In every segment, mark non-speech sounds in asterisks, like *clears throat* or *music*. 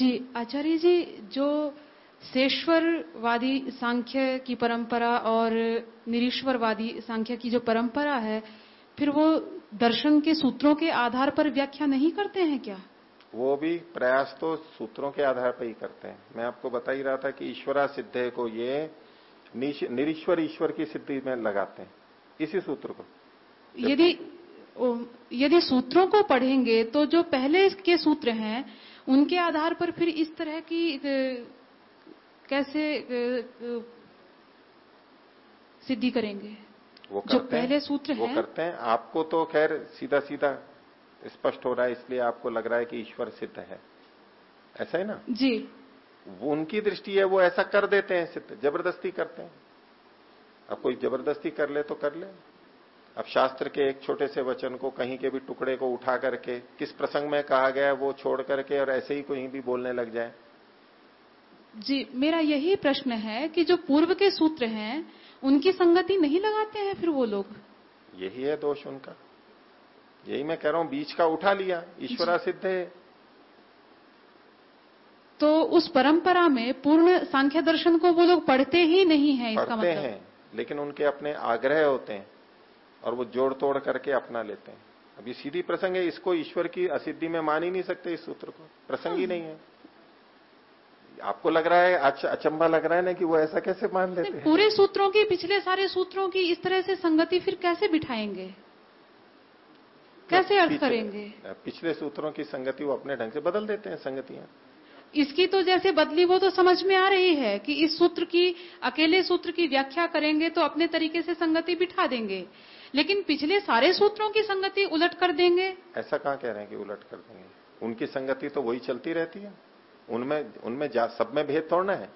जी आचार्य जी जो शेश्वरवादी सांख्य की परंपरा और निरीश्वरवादी सांख्य की जो परंपरा है फिर वो दर्शन के सूत्रों के आधार पर व्याख्या नहीं करते हैं क्या? वो भी प्रयास तो सूत्रों के आधार पर ही करते हैं। मैं आपको बता ही रहा था कि ईश्वरा सिद्धे को ये निरीश्वर ईश्वर की सिद्धि में लगाते हैं इसी सूत्र को। यदि यदि सूत्रों को पढ़ेंगे तो जो पहले के सूत्र हैं उनके आधार पर फिर इस तरह की कैसे सिद्धि करेंगे? वो करते जो पहले सूत्र वो है। करते हैं। आपको तो खैर सीधा सीधा स्पष्ट हो रहा है इसलिए आपको लग रहा है कि ईश्वर सिद्ध है। ऐसा है ना? जी। वो उनकी दृष्टि है वो ऐसा कर देते हैं सिद्ध ज़बरदस्ती करते हैं। अब कोई ज़बरदस्ती कर ले तो कर ले। अब शास्त्र के एक छोटे से वचन को कहीं के भी टुकड़े को उठा करके किस प्रसंग में कहा गया वो छोड़ करके और ऐसे ही कहीं भी बोलने लग जाए? जी मेरा यही प्रश्न है कि जो पूर्व के सूत्र हैं उनकी संगति नहीं लगाते हैं फिर वो लोग? यही है दोष उनका। यही मैं कह रहा हूँ बीच का उठा लिया ईश्वरा सिद्ध है। तो उस परंपरा में पूर्ण सांख्य दर्शन को वो लोग पढ़ते ही नहीं है इसका मतलब? हैं लेकिन उनके अपने आग्रह होते हैं। और वो जोड़ तोड़ करके अपना लेते हैं। अभी सीधी प्रसंग है इसको ईश्वर की असिद्धि में मान ही नहीं सकते इस सूत्र को। प्रसंग ही नहीं है। आपको लग रहा है अचंबा लग रहा है ना कि वो ऐसा कैसे मान लेते हैं? पूरे सूत्रों की पिछले सारे सूत्रों की इस तरह से संगति फिर कैसे बिठाएँगे? कैसे अर्थ करेंगे? पिछले सूत्रों की संगति वो अपने ढंग से बदल देते हैं संगतियाँ। इसकी तो जैसे बदली वो तो समझ में आ रही है कि इस सूत्र की अकेले सूत्र की व्याख्या करेंगे तो अपने तरीके से संगति बिठा देंगे। लेकिन पिछले सारे सूत्रों की संगति उलट कर देंगे। ऐसा कहाँ कह रहे हैं कि उलट कर देंगे? उनकी संगति तो वही चलती रहती है। उनमें उनमें सब में भेद थोड़ना है।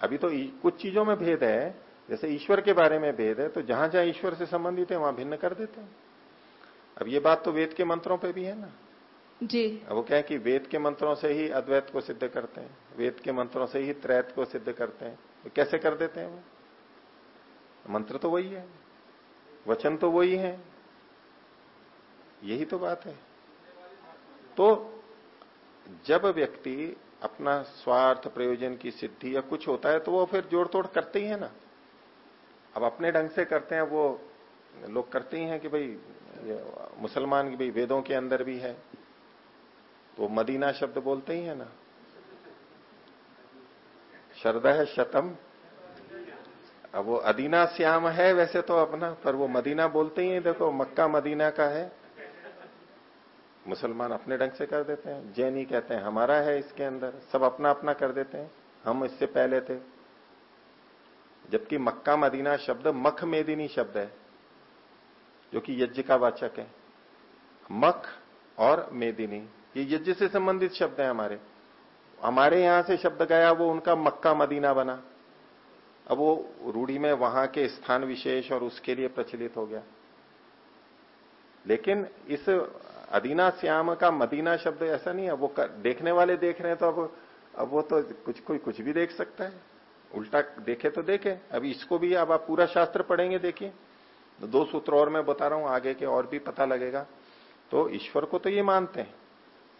अभी तो कुछ चीज़ों में भेद है। जैसे ईश्वर के बारे में भेद है तो जहाँ जहाँ ईश्वर से संबंधित है वहाँ भिन्न कर देते हैं। अब ये बात तो वेद के मंत्रों पे भी है ना? जी। अब वो क्या है कि वेद के मंत्रों से ही अद्वैत को सिद्ध करते हैं। वेद के मंत्रों से ही त्रैत को सिद्ध करते हैं। तो कैसे कर देते हैं वो? मंत्र तो वही है, वचन तो वही है, यही तो बात है। तो जब व्यक्ति अपना स्वार्थ, प्रयोजन की सिद्धि या कुछ होता है तो वो फिर जोड़ तोड़ करते ही है ना। अब अपने ढंग से करते हैं, वो लोग करते ही हैं कि भाई मुसलमान की भाई वेदों के अंदर भी है तो मदीना शब्द बोलते ही है ना। शरद है शतम अब वो अदीना श्याम है वैसे तो अपना, पर वो मदीना बोलते ही देखो, मक्का मदीना का है। मुसलमान अपने ढंग से कर देते हैं। जैनी कहते हैं, हमारा है इसके अंदर। सब अपना अपना कर देते हैं। हम इससे पहले थे। जबकि मक्का मदीना शब्द मख मेदिनी शब्द है, जो कि यज्ञ का वाचक है। मख और मेदिनी, ये यज्ञ से संबंधित शब्द है हमारे। हमारे यहाँ से शब्द गया, वो उनका मक्का मदीना बना। अब वो रूढ़ी में वहाँ के स्थान विशेष और उसके लिए प्रचलित हो गया। लेकिन इस अदीना श्याम का मदीना शब्द ऐसा नहीं है वो कर, देखने वाले देख रहे हैं तो अब अब वो तो कुछ कोई कुछ भी देख सकता है। उल्टा देखे तो देखे। अभी इसको भी अब आप पूरा शास्त्र पढ़ेंगे देखिए। दो सूत्र और मैं बता रहा हूँ आगे के और भी पता लगेगा। तो ईश्वर को तो ये मानते हैं।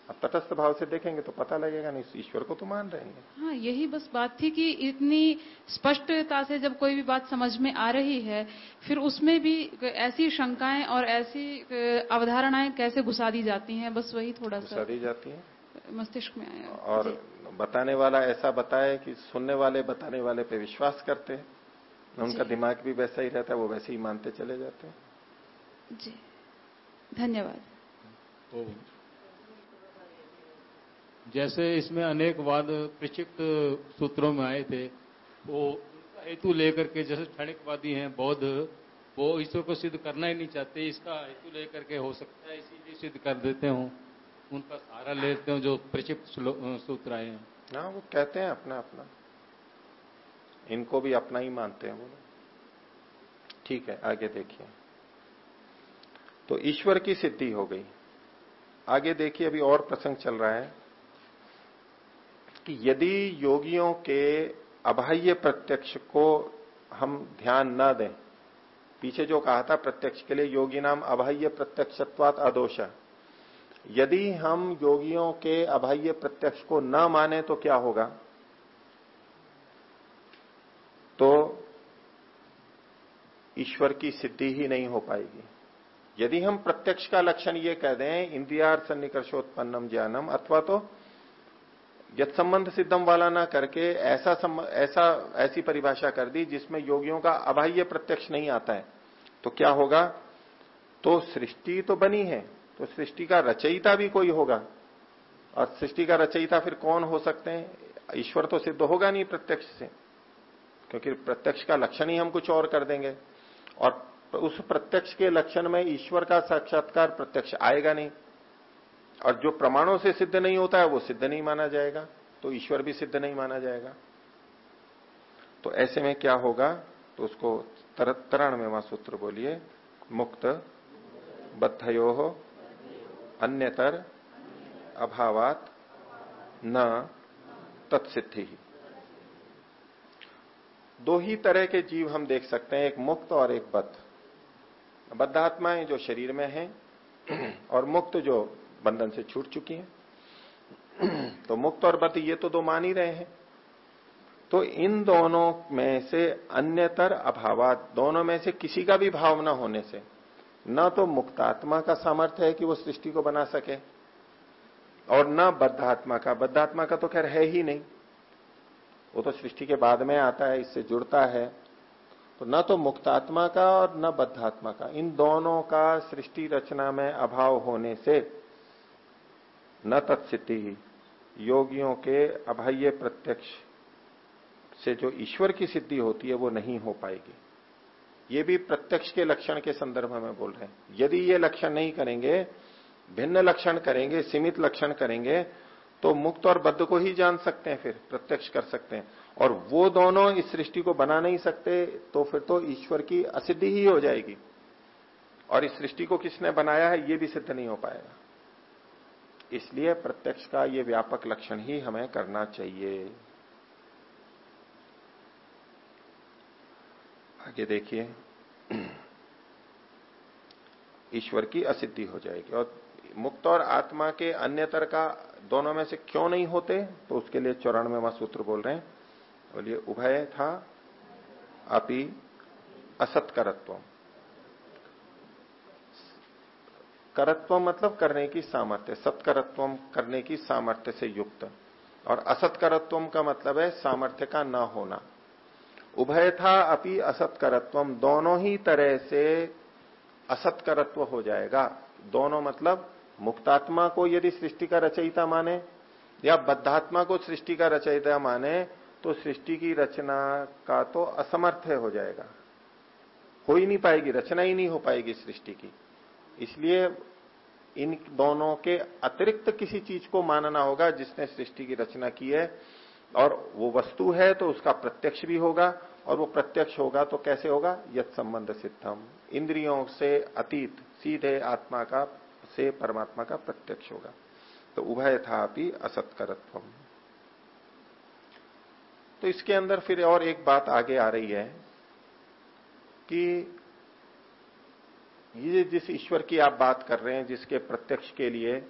अब तटस्थ भाव से देखेंगे तो पता लगेगा नहीं ईश्वर को तो मान रहे हैं। हाँ यही बस बात थी कि इतनी स्पष्टता से जब कोई भी बात समझ में आ रही है फिर उसमें भी ऐसी शंकाएँ और ऐसी अवधारणाएँ कैसे घुसा दी जाती हैं बस वही थोड़ा सा घुसा दी जाती है। मस्तिष्क में आया। और बताने वाला ऐसा बताए कि सुनने वाले बताने वाले पे विश्वास करते हैं। उनका दिमाग भी वैसा ही रहता है वो वैसे ही मानते चले जाते हैं। जी। धन्यवाद। जैसे इसमें अनेक वाद प्रचिक्त सूत्रों में आए थे, वो हेतु लेकर के जैसे क्षणिकवादी हैं, बौद्ध, वो ईश्वर को सिद्ध करना ही नहीं चाहते, इसका हेतु लेकर के हो सकता है, इसीलिए सिद्ध कर देते हो। उनका सहारा लेते हो जो प्रचिक्त सूत्र आए हैं। हाँ वो कहते हैं अपना अपना। इनको भी अपना ही मानते हैं वो ठीक है, आगे देखिए। तो ईश्वर की सिद्धि हो गई। आगे देखिए, अभी और प्रसंग चल रहा है। कि यदि योगियों के अबाह्य प्रत्यक्ष को हम ध्यान न दें, पीछे जो कहा था प्रत्यक्ष के लिए योगी नाम अबाह्य प्रत्यक्षत्वात अदोष यदि हम योगियों के अबाह्य प्रत्यक्ष को न माने तो क्या होगा? तो ईश्वर की सिद्धि ही नहीं हो पाएगी। यदि हम प्रत्यक्ष का लक्षण ये कह दें इंद्रियार सन्निकर्षोत्पन्नम ज्ञानम, अथवा तो यद संबंध सिद्धम वाला ना करके ऐसा सम, ऐसा ऐसी परिभाषा कर दी जिसमें योगियों का अबाह्य प्रत्यक्ष नहीं आता है। तो क्या होगा? तो सृष्टि तो बनी है तो सृष्टि का रचयिता भी कोई होगा। और सृष्टि का रचयिता फिर कौन हो सकते हैं? ईश्वर तो सिद्ध होगा नहीं प्रत्यक्ष से क्योंकि प्रत्यक्ष का लक्षण ही हम कुछ और कर देंगे। और उस प्रत्यक्ष के लक्षण में ईश्वर का साक्षात्कार प्रत्यक्ष आएगा नहीं। और जो प्रमाणों से सिद्ध नहीं होता है वो सिद्ध नहीं माना जाएगा तो ईश्वर भी सिद्ध नहीं माना जाएगा। तो ऐसे में क्या होगा? तो उसको तर, तरण में वहाँ सूत्र बोलिए मुक्त बद्धयो अन्यतर अभावात न तत्सिद्धि। ही दो ही तरह के जीव हम देख सकते हैं एक मुक्त और एक बद्ध। बद्धात्माएँ जो शरीर में हैं और मुक्त जो बंधन से छूट चुकी हैं। *clears throat* तो मुक्त और बद्ध ये तो दो मान ही रहे हैं। तो इन दोनों में से अन्यतर अभावात, दोनों में से किसी का भी भाव न होने से, न तो मुक्तात्मा का सामर्थ्य है कि वो सृष्टि को बना सके, और न बद्धात्मा का। बद्धात्मा का तो खैर है ही नहीं। वो तो सृष्टि के बाद में आता है, इससे जुड़ता है। तो न तो मुक्तात्मा का और न बद्धात्मा का। इन दोनों का सृष्टि रचना में अभाव होने से न तत्सिद्धि, योगियों के अभय प्रत्यक्ष से जो ईश्वर की सिद्धि होती है, वो नहीं हो पाएगी। ये भी प्रत्यक्ष के लक्षण के संदर्भ में बोल रहे हैं। यदि ये लक्षण नहीं करेंगे, भिन्न लक्षण करेंगे, सीमित लक्षण करेंगे तो मुक्त और बद्ध को ही जान सकते हैं फिर, प्रत्यक्ष कर सकते हैं। और वो दोनों इस सृष्टि को बना नहीं सकते तो फिर तो ईश्वर की असिद्धि ही हो जाएगी। और इस सृष्टि को किसने बनाया है, ये भी सिद्ध नहीं हो पाएगा। इसलिए प्रत्यक्ष का ये व्यापक लक्षण ही हमें करना चाहिए। आगे देखिए। ईश्वर की असिद्धि हो जाएगी और मुक्त और आत्मा के अन्यतर का दोनों में से क्यों नहीं होते तो उसके लिए वहाँ सूत्र बोल रहे हैं। बोलिए, उभय था, अपि असत्करत्व करत्व मतलब करने की सामर्थ्य, सत्करत्व करने की सामर्थ्य से युक्त। और असत्करत्व का मतलब है सामर्थ्य का न होना। उभय था अपि असत्करत्व दोनों ही तरह से असत्करत्व हो जाएगा। दोनों मतलब मुक्तात्मा को यदि सृष्टि का रचयिता माने या बद्धात्मा को सृष्टि का रचयिता माने तो सृष्टि की रचना का तो असमर्थ हो जाएगा। हो ही नहीं पाएगी, रचना ही नहीं हो पाएगी सृष्टि की। इसलिए इन दोनों के अतिरिक्त किसी चीज़ को मानना होगा जिसने सृष्टि की रचना की है। और वो वस्तु है तो उसका प्रत्यक्ष भी होगा, और वो प्रत्यक्ष होगा तो कैसे होगा? यद संबंध सिद्धम। इंद्रियों से अतीत, सीधे आत्मा का, से परमात्मा का प्रत्यक्ष होगा। तो उभय था अभी असत्करत्व तो इसके अंदर फिर और एक बात आगे आ रही है कि ये जिस ईश्वर की आप बात कर रहे हैं, जिसके प्रत्यक्ष के लिए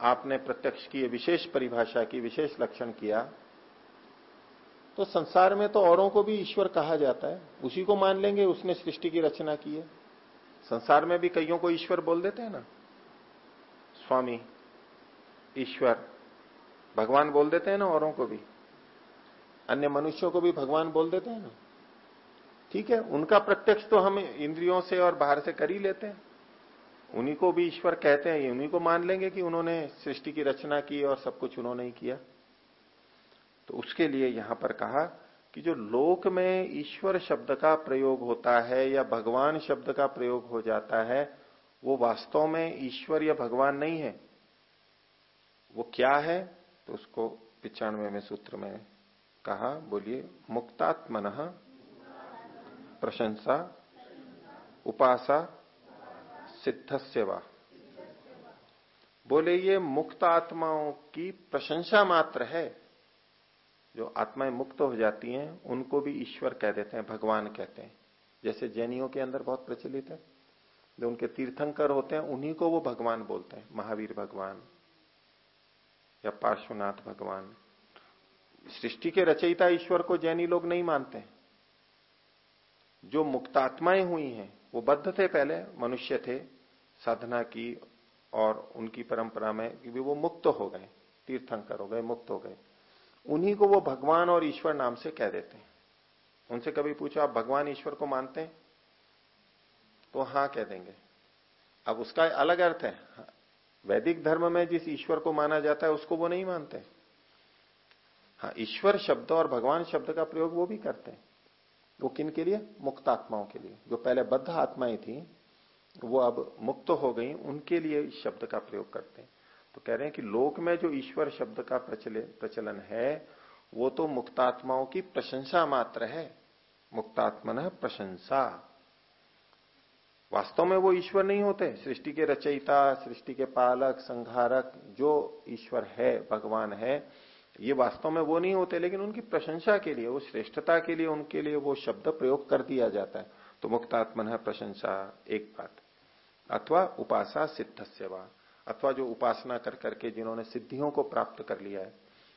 आपने प्रत्यक्ष की विशेष परिभाषा की, विशेष लक्षण किया तो संसार में तो औरों को भी ईश्वर कहा जाता है। उसी को मान लेंगे, उसने सृष्टि की रचना की है। संसार में भी कईयों को ईश्वर बोल देते हैं ना? स्वामी, ईश्वर, भगवान बोल देते हैं ना औरों को भी? अन्य मनुष्यों को भी भगवान बोल देते हैं ना? ठीक है, उनका प्रत्यक्ष तो हम इंद्रियों से और बाहर से कर ही लेते हैं। उन्हीं को भी ईश्वर कहते हैं उन्हीं को मान लेंगे कि उन्होंने सृष्टि की रचना की और सब कुछ उन्होंने ही किया। तो उसके लिए यहाँ पर कहा कि जो लोक में ईश्वर शब्द का प्रयोग होता है या भगवान शब्द का प्रयोग हो जाता है, वो वास्तव में ईश्वर या भगवान नहीं है। वो क्या है? तो उसको पिचानवे में सूत्र में कहा, बोलिए, मुक्तात्मन प्रशंसा, उपासा सिद्ध सेवा बोले, ये मुक्त आत्माओं की प्रशंसा मात्र है। जो आत्माएँ मुक्त हो जाती हैं, उनको भी ईश्वर कह देते हैं, भगवान कहते हैं। जैसे जैनियों के अंदर बहुत प्रचलित है। जो उनके तीर्थंकर होते हैं, उन्हीं को वो भगवान बोलते हैं। महावीर भगवान या पार्श्वनाथ भगवान। सृष्टि के रचयिता ईश्वर को जैनी लोग नहीं मानते जो मुक्तात्माएँ हुई हैं, वो बद्ध थे पहले, मनुष्य थे, साधना की और उनकी परंपरा में कि वो मुक्त हो गए, तीर्थंकर हो गए, मुक्त हो गए। उन्हीं को वो भगवान और ईश्वर नाम से कह देते हैं। उनसे कभी पूछो, आप भगवान, ईश्वर को मानते हैं? तो हाँ कह देंगे। अब उसका अलग अर्थ है। वैदिक धर्म में जिस ईश्वर को माना जाता है, उसको वो नहीं मानते। हाँ ईश्वर शब्द और भगवान शब्द का प्रयोग वो भी करते हैं। वो किन के लिए? मुक्त आत्माओं के लिए। जो पहले बद्ध आत्माएँ थी, वो अब मुक्त हो गई, उनके लिए इस शब्द का प्रयोग करते हैं। तो कह रहे हैं कि लोक में जो ईश्वर शब्द का प्रचलन है, वो तो मुक्तात्माओं की प्रशंसा मात्र है। मुक्तात्मन प्रशंसा। वास्तव में वो ईश्वर नहीं होते। सृष्टि के रचयिता, सृष्टि के पालक संघारक जो ईश्वर है, भगवान है ये वास्तव में वो नहीं होते, लेकिन उनकी प्रशंसा के लिए, वो श्रेष्ठता के लिए, उनके लिए वो शब्द प्रयोग कर दिया जाता है। तो मुक्तात्मन है प्रशंसा, एक बात। अथवा उपासा सिद्ध सेवा अथवा जो उपासना कर करके जिन्होंने सिद्धियों को प्राप्त कर लिया है,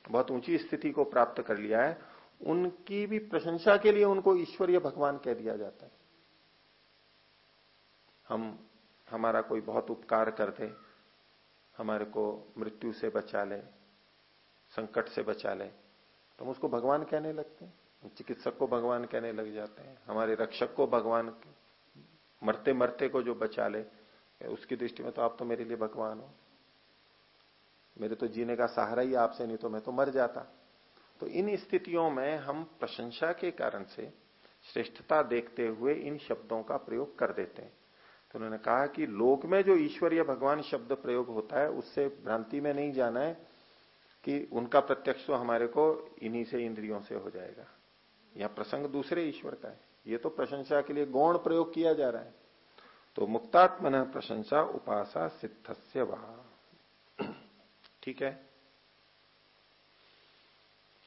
बहुत ऊँची स्थिति को प्राप्त कर लिया है, उनकी भी प्रशंसा के लिए उनको ईश्वरीय भगवान कह दिया जाता है। हम, हमारा कोई बहुत उपकार कर दे, हमारे को मृत्यु से बचा ले संकट से बचा ले। तो हम उसको भगवान कहने लगते हैं। चिकित्सक को भगवान कहने लग जाते हैं। हमारे रक्षक को भगवान मरते मरते को जो बचा ले, उसकी दृष्टि में तो आप तो मेरे लिए भगवान हो। मेरे तो जीने का सहारा ही आपसे नहीं तो मैं तो मर जाता। तो इन स्थितियों में हम प्रशंसा के कारण से श्रेष्ठता देखते हुए इन शब्दों का प्रयोग कर देते हैं। तो उन्होंने कहा कि लोक में जो ईश्वर या भगवान शब्द प्रयोग होता है, उससे भ्रांति में नहीं जाना है। कि उनका प्रत्यक्ष तो हमारे को इन्हीं से इंद्रियों से हो जाएगा। यह प्रसंग दूसरे ईश्वर का है। ये तो प्रशंसा के लिए गौण प्रयोग किया जा रहा है। तो मुक्तात्मन प्रशंसा उपासा सिद्धस्य वहा ठीक है?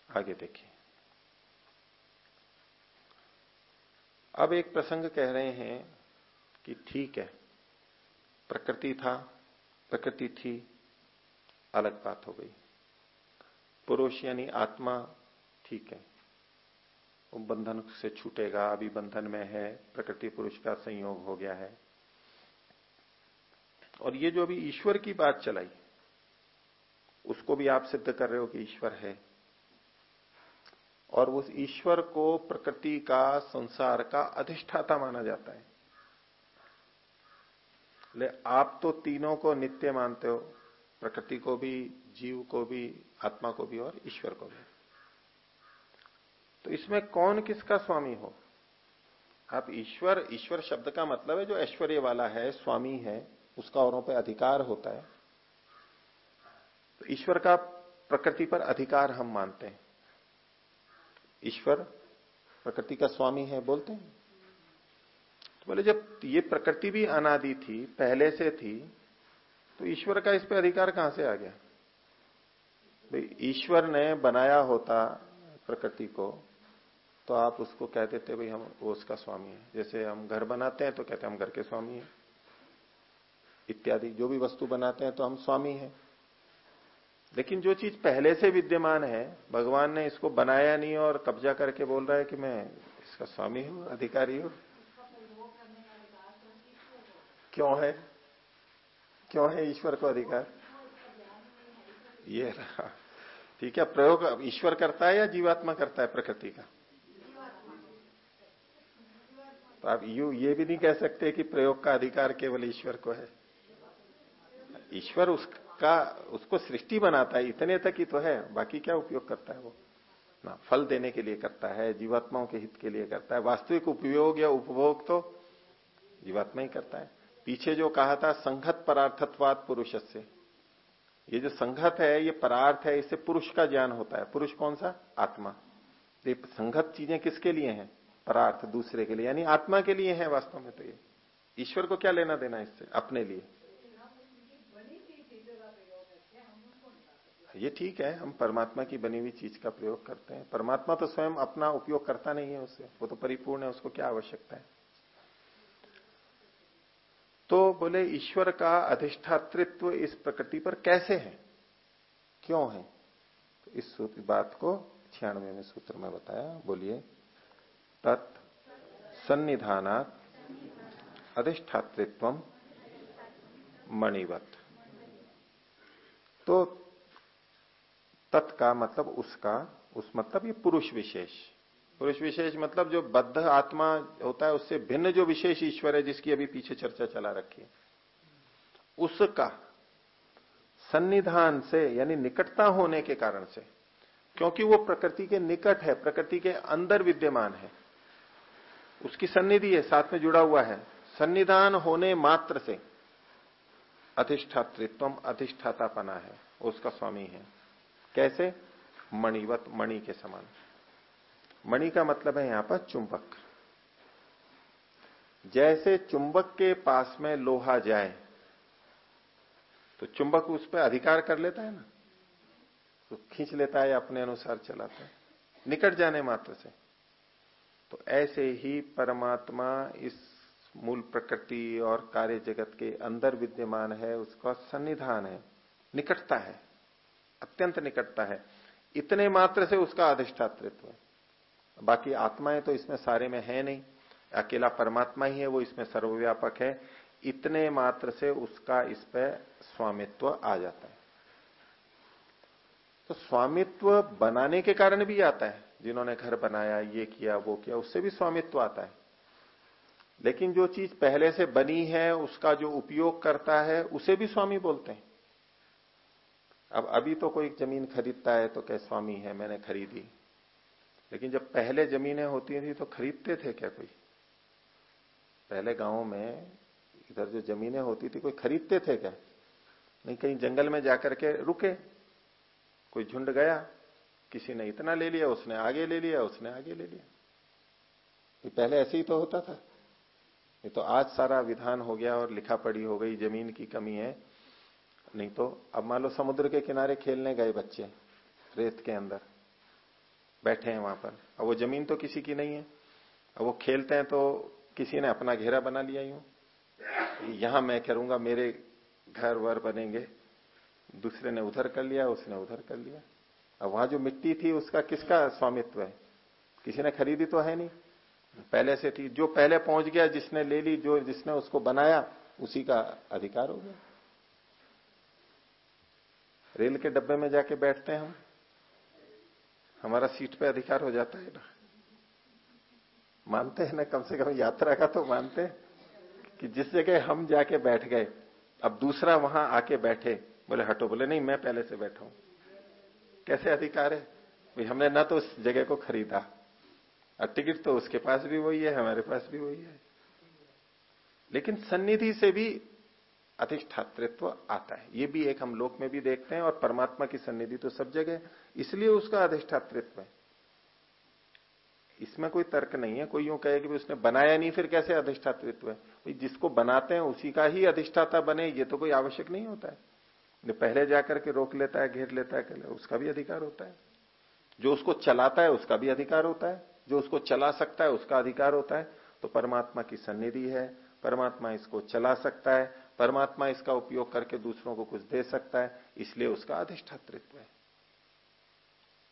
आगे देखिए। अब एक प्रसंग कह रहे हैं कि ठीक है, प्रकृति था, प्रकृति थी, अलग बात हो गई। पुरुष यानी आत्मा, ठीक है। वो बंधन से छूटेगा, अभी बंधन में है, प्रकृति पुरुष का संयोग हो गया है। और ये जो अभी ईश्वर की बात चलाई, उसको भी आप सिद्ध कर रहे हो कि ईश्वर है। और उस ईश्वर को प्रकृति का संसार का अधिष्ठाता माना जाता है। ले, आप तो तीनों को नित्य मानते हो प्रकृति को भी, जीव को भी, आत्मा को भी और ईश्वर को भी। तो इसमें कौन किसका स्वामी हो? आप ईश्वर ईश्वर शब्द का मतलब है जो ऐश्वर्य वाला है, स्वामी है, उसका औरों पर अधिकार होता है। तो ईश्वर का प्रकृति पर अधिकार हम मानते हैं। ईश्वर प्रकृति का स्वामी है बोलते हैं। तो बोले, जब ये प्रकृति भी अनादि थी, पहले से थी तो ईश्वर का इस पे अधिकार कहाँ से आ गया? ईश्वर ने बनाया होता प्रकृति को तो आप उसको कह देते, भाई, हम, वो उसका स्वामी है। जैसे हम घर बनाते हैं तो कहते हैं, हम घर के स्वामी हैं। इत्यादि, जो भी वस्तु बनाते हैं तो हम स्वामी हैं। लेकिन जो चीज़ पहले से विद्यमान है, भगवान ने इसको बनाया नहीं और कब्जा करके बोल रहा है कि मैं इसका स्वामी हूँ, अधिकारी हूँ। क्यों है? क्यों है ईश्वर को अधिकार? ये रहा। ठीक है, प्रयोग ईश्वर करता है या जीवात्मा करता है प्रकृति का? तो आप यू, ये भी नहीं कह सकते कि प्रयोग का अधिकार केवल ईश्वर को है। ईश्वर उसका, उसको सृष्टि बनाता है, इतने तक ही तो है, बाकी क्या उपयोग करता है वो? ना, फल देने के लिए करता है, जीवात्माओं के हित के लिए करता है, वास्तविक उपयोग या उपभोग तो जीवात्मा ही करता है। पीछे जो कहा था, संघत परार्थत्वाद पुरुष से ये जो संघत है, ये परार्थ है, इससे पुरुष का ज्ञान होता है। पुरुष कौन सा? आत्मा। ये संघत चीज़ें किसके लिए हैं? परार्थ दूसरे के लिए। यानी आत्मा के लिए है वास्तव में तो ये। ईश्वर को क्या लेना देना इससे? अपने लिए। ये ठीक है, हम परमात्मा की बनी हुई चीज़ का प्रयोग करते हैं। परमात्मा तो स्वयं अपना उपयोग करता नहीं है उससे वो तो परिपूर्ण है, उसको क्या आवश्यकता है? बोले ईश्वर का अधिष्ठातृत्व इस प्रकृति पर कैसे है? क्यों है? तो इस बात को छियानवे में सूत्र में बताया। बोलिए। तत् सन्निधानात अधिष्ठातृत्व मणिवत। तो तत् का मतलब उसका, उस मतलब ये पुरुष विशेष। पुरुष विशेष मतलब जो बद्ध आत्मा होता है, उससे भिन्न जो विशेष ईश्वर है, जिसकी अभी पीछे चर्चा चला रखी है, उसका सन्निधान से, यानी निकटता होने के कारण से, क्योंकि वो प्रकृति के निकट है, प्रकृति के अंदर विद्यमान है, उसकी सन्निधि है, साथ में जुड़ा हुआ है। सन्निधान होने मात्र से अधिष्ठातृत्व अधिष्ठातापना है, उसका स्वामी है। कैसे? मणिवत, मणि के समान। मणि का मतलब है यहाँ पर चुंबक। जैसे चुंबक के पास में लोहा जाए तो चुंबक उस पर अधिकार कर लेता है ना? तो खींच लेता है अपने अनुसार चलाता है। निकट जाने मात्र से। तो ऐसे ही परमात्मा इस मूल प्रकृति और कार्य जगत के अंदर विद्यमान है, उसका सन्निधान है। निकटता है, अत्यंत निकटता है। इतने मात्र से उसका अधिष्ठातृत्व है। बाकी आत्माएँ तो इसमें सारे में है नहीं। अकेला परमात्मा ही है, वो इसमें सर्वव्यापक है। इतने मात्र से उसका इस पर स्वामित्व आ जाता है। तो स्वामित्व बनाने के कारण भी आता है। जिन्होंने घर बनाया, ये किया, वो किया, उससे भी स्वामित्व आता है। लेकिन जो चीज़ पहले से बनी है, उसका जो उपयोग करता है, उसे भी स्वामी बोलते हैं। अब अभी तो कोई ज़मीन खरीदता है तो क्या स्वामी है, मैंने खरीदी। लेकिन जब पहले जमीनें होती थी तो खरीदते थे क्या कोई? पहले गाँव में इधर जो जमीनें होती थी, कोई खरीदते थे क्या? नहीं, कहीं जंगल में जाकर के रुके, कोई झुंड गया, किसी ने इतना ले लिया, उसने आगे ले लिया, उसने आगे ले लिया। ये पहले ऐसे ही तो होता था। ये तो आज सारा विधान हो गया और लिखा पढ़ी हो गई, ज़मीन की कमी है। नहीं तो अब मान लो समुद्र के किनारे खेलने गए बच्चे, रेत के अंदर। बैठे हैं वहाँ पर। अब वो ज़मीन तो किसी की नहीं है। अब वो खेलते हैं तो किसी ने अपना घेरा बना लिया यूँ। यहाँ मैं करूँगा, मेरे घर वर बनेंगे। दूसरे ने उधर कर लिया, उसने उधर कर लिया। अब वहाँ जो मिट्टी थी, उसका किसका स्वामित्व है? किसी ने खरीदी तो है नहीं। पहले से थी। जो पहले पहुँच गया, जिसने ले ली, जो जिसने उसको बनाया, उसी का अधिकार हो गया। रेल के डब्बे में जाके बैठते हैं हम। हमारा सीट पे अधिकार हो जाता है ना। मानते हैं ना, कम से कम यात्रा का तो मानते कि जिस जगह हम जाके बैठ गए, अब दूसरा वहाँ आके बैठे, बोले, हटो, बोले, नहीं, मैं पहले से बैठा हूँ। कैसे अधिकार है? भाई, हमने ना तो उस जगह को खरीदा, और टिकट तो उसके पास भी वही है, हमारे पास भी वही है। लेकिन सन्निधि से भी अधिष्ठातृत्व आता है। ये भी एक हम लोक में भी देखते हैं और परमात्मा की सन्निधि तो सब जगह इसलिए उसका अधिष्ठातृत्व है। इसमें कोई तर्क नहीं है, कोई यूँ कहे कि उसने बनाया नहीं, फिर कैसे अधिष्ठातृत्व है? जिसको बनाते हैं, उसी का ही अधिष्ठाता बने, ये तो कोई आवश्यक नहीं होता है। पहले जाकर के रोक लेता है, घेर लेता है उसका भी अधिकार होता है। जो उसको चलाता है, उसका भी अधिकार होता है। जो उसको चला सकता है, उसका अधिकार होता है। तो परमात्मा की सन्निधि है, परमात्मा इसको चला सकता है। परमात्मा इसका उपयोग करके दूसरों को कुछ दे सकता है, इसलिए उसका अधिष्ठातृत्व है।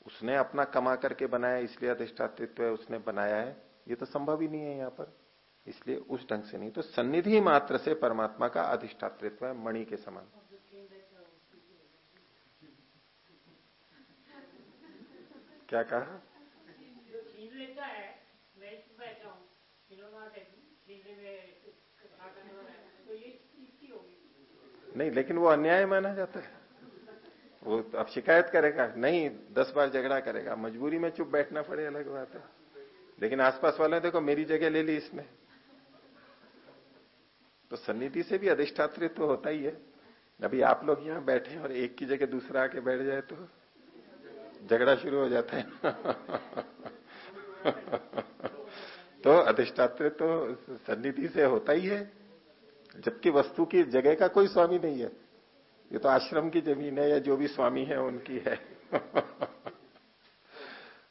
उसने अपना कमा करके बनाया, इसलिए अधिष्ठातृत्व है, उसने बनाया है। ये तो संभव ही नहीं है यहाँ पर। इसलिए उस ढंग से नहीं तो सन्निधि मात्र से परमात्मा का अधिष्ठातृत्व है, मणि के समान। क्या कहा? नहीं, लेकिन वो अन्याय माना जाता है। वो अब शिकायत करेगा, नहीं, दस बार झगड़ा करेगा। मजबूरी में चुप बैठना पड़े, अलग बात है। लेकिन आसपास वाले देखो, मेरी जगह ले ली इसने। तो सन्निधि से भी अधिष्ठात्रित्व तो होता ही है। अभी आप लोग यहाँ बैठे और एक की जगह दूसरा आके बैठ जाए तो झगड़ा शुरू हो जाता है। *laughs* तो अधिष्ठात्रित्व तो सन्निधि से होता ही है। जबकि वस्तु की जगह का कोई स्वामी नहीं है। ये तो आश्रम की ज़मीन है या जो भी स्वामी है उनकी है। *laughs*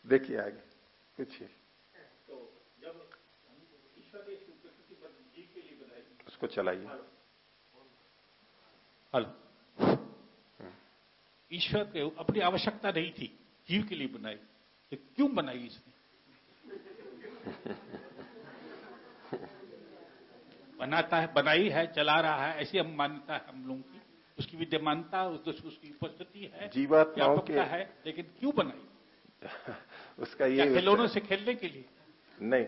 देखिए आगे पूछिए। तो उसको चलाइए। हल। ईश्वर के अपनी आवश्यकता नहीं थी जीव के लिए बनाई। तो क्यों बनाई इसने? *laughs* बनाता है बनाई है चला रहा है ऐसी हम मान्यता है हम लोगों की। उसकी विद्यमानता उस, उसकी उपस्थिति है जीवात्माओं के है लेकिन क्यों बनाई? *laughs* उसका ये खिलौनों से खेलने के लिए? नहीं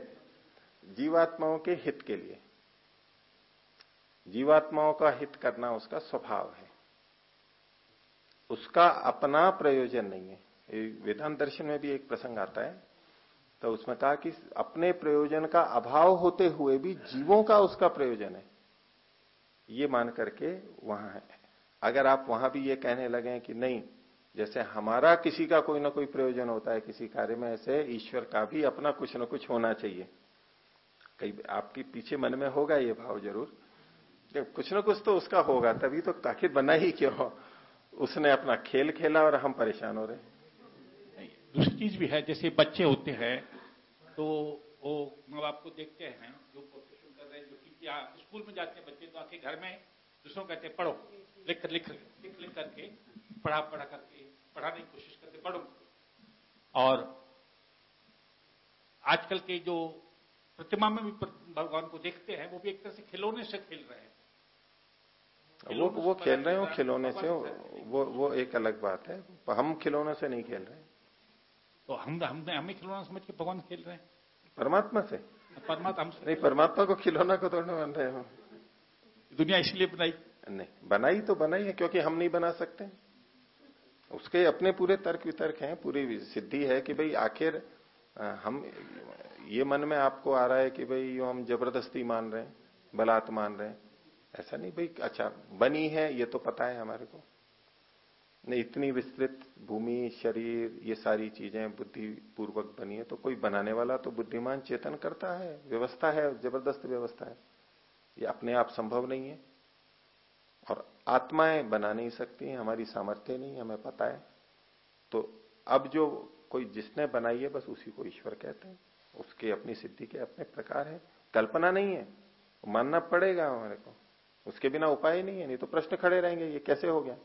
जीवात्माओं के हित के लिए। जीवात्माओं का हित करना उसका स्वभाव है। उसका अपना प्रयोजन नहीं है। वेदांत दर्शन में भी एक प्रसंग आता है तो उसमें कहा कि अपने प्रयोजन का अभाव होते हुए भी जीवों का उसका प्रयोजन है। ये मान करके वहाँ है। अगर आप वहाँ भी ये कहने लगे कि नहीं, जैसे हमारा किसी का कोई ना कोई प्रयोजन होता है, किसी कार्य में ऐसे ईश्वर का भी अपना कुछ ना कुछ होना चाहिए। कई आपके पीछे मन में होगा ये भाव ज़रूर। कुछ ना कुछ तो उसका होगा, तभी तो आखिर बना ही क्यों उसने अपना खेल खेला और हम परेशान हो रहे। दूसरी चीज़ भी है जैसे बच्चे होते हैं तो वो माँ बाप को देखते हैं जो प्रोफेशन कर रहे हैं जो कि स्कूल में जाते हैं बच्चे तो आके घर में दूसरों कहते हैं पढ़ो। लिख लिख लिख लिख करके पढ़ा पढ़ा करके पढ़ाने की कोशिश करते पढ़ो। और आजकल के जो प्रतिमा में भी भगवान को देखते हैं वो भी एक तरह से खिलौने से खेल रहे हैं। वो वो खेल रहे हो खिलौने से वो वो एक अलग बात है। हम खिलौने से नहीं खेल रहे। तो हम हमने हमें खिलौना समझ के भगवान खेल रहे हैं। परमात्मा से? परमात्मा नहीं परमात्मा को खिलौना को तोड़ने बन रहे हो। दुनिया इसलिए बनाई। नहीं बनाई तो बनाई है क्योंकि हम नहीं बना सकते। उसके अपने पूरे तर्क वितर्क हैं पूरी सिद्धि है कि भाई आखिर हम ये मन में आपको आ रहा है कि भाई यो हम ज़बरदस्ती मान रहे हैं बलात् मान रहे हैं। ऐसा नहीं भाई अच्छा बनी है ये तो पता है हमारे को। इतनी विस्तृत भूमि, शरीर, ये सारी चीज़ें बुद्धि पूर्वक बनी है तो कोई बनाने वाला तो बुद्धिमान चेतन करता है, व्यवस्था है, ज़बरदस्त व्यवस्था है। ये अपने आप संभव नहीं है। और आत्माएँ बना नहीं सकती हमारी सामर्थ्य नहीं, हमें पता है। तो अब जो कोई जिसने बनाई है, बस उसी को ईश्वर कहते हैं। उसके अपनी सिद्धि के अपने प्रकार है। कल्पना नहीं है। मानना पड़ेगा हमारे को। उसके बिना उपाय नहीं है। नहीं तो प्रश्न खड़े रहेंगे, ये कैसे हो गया?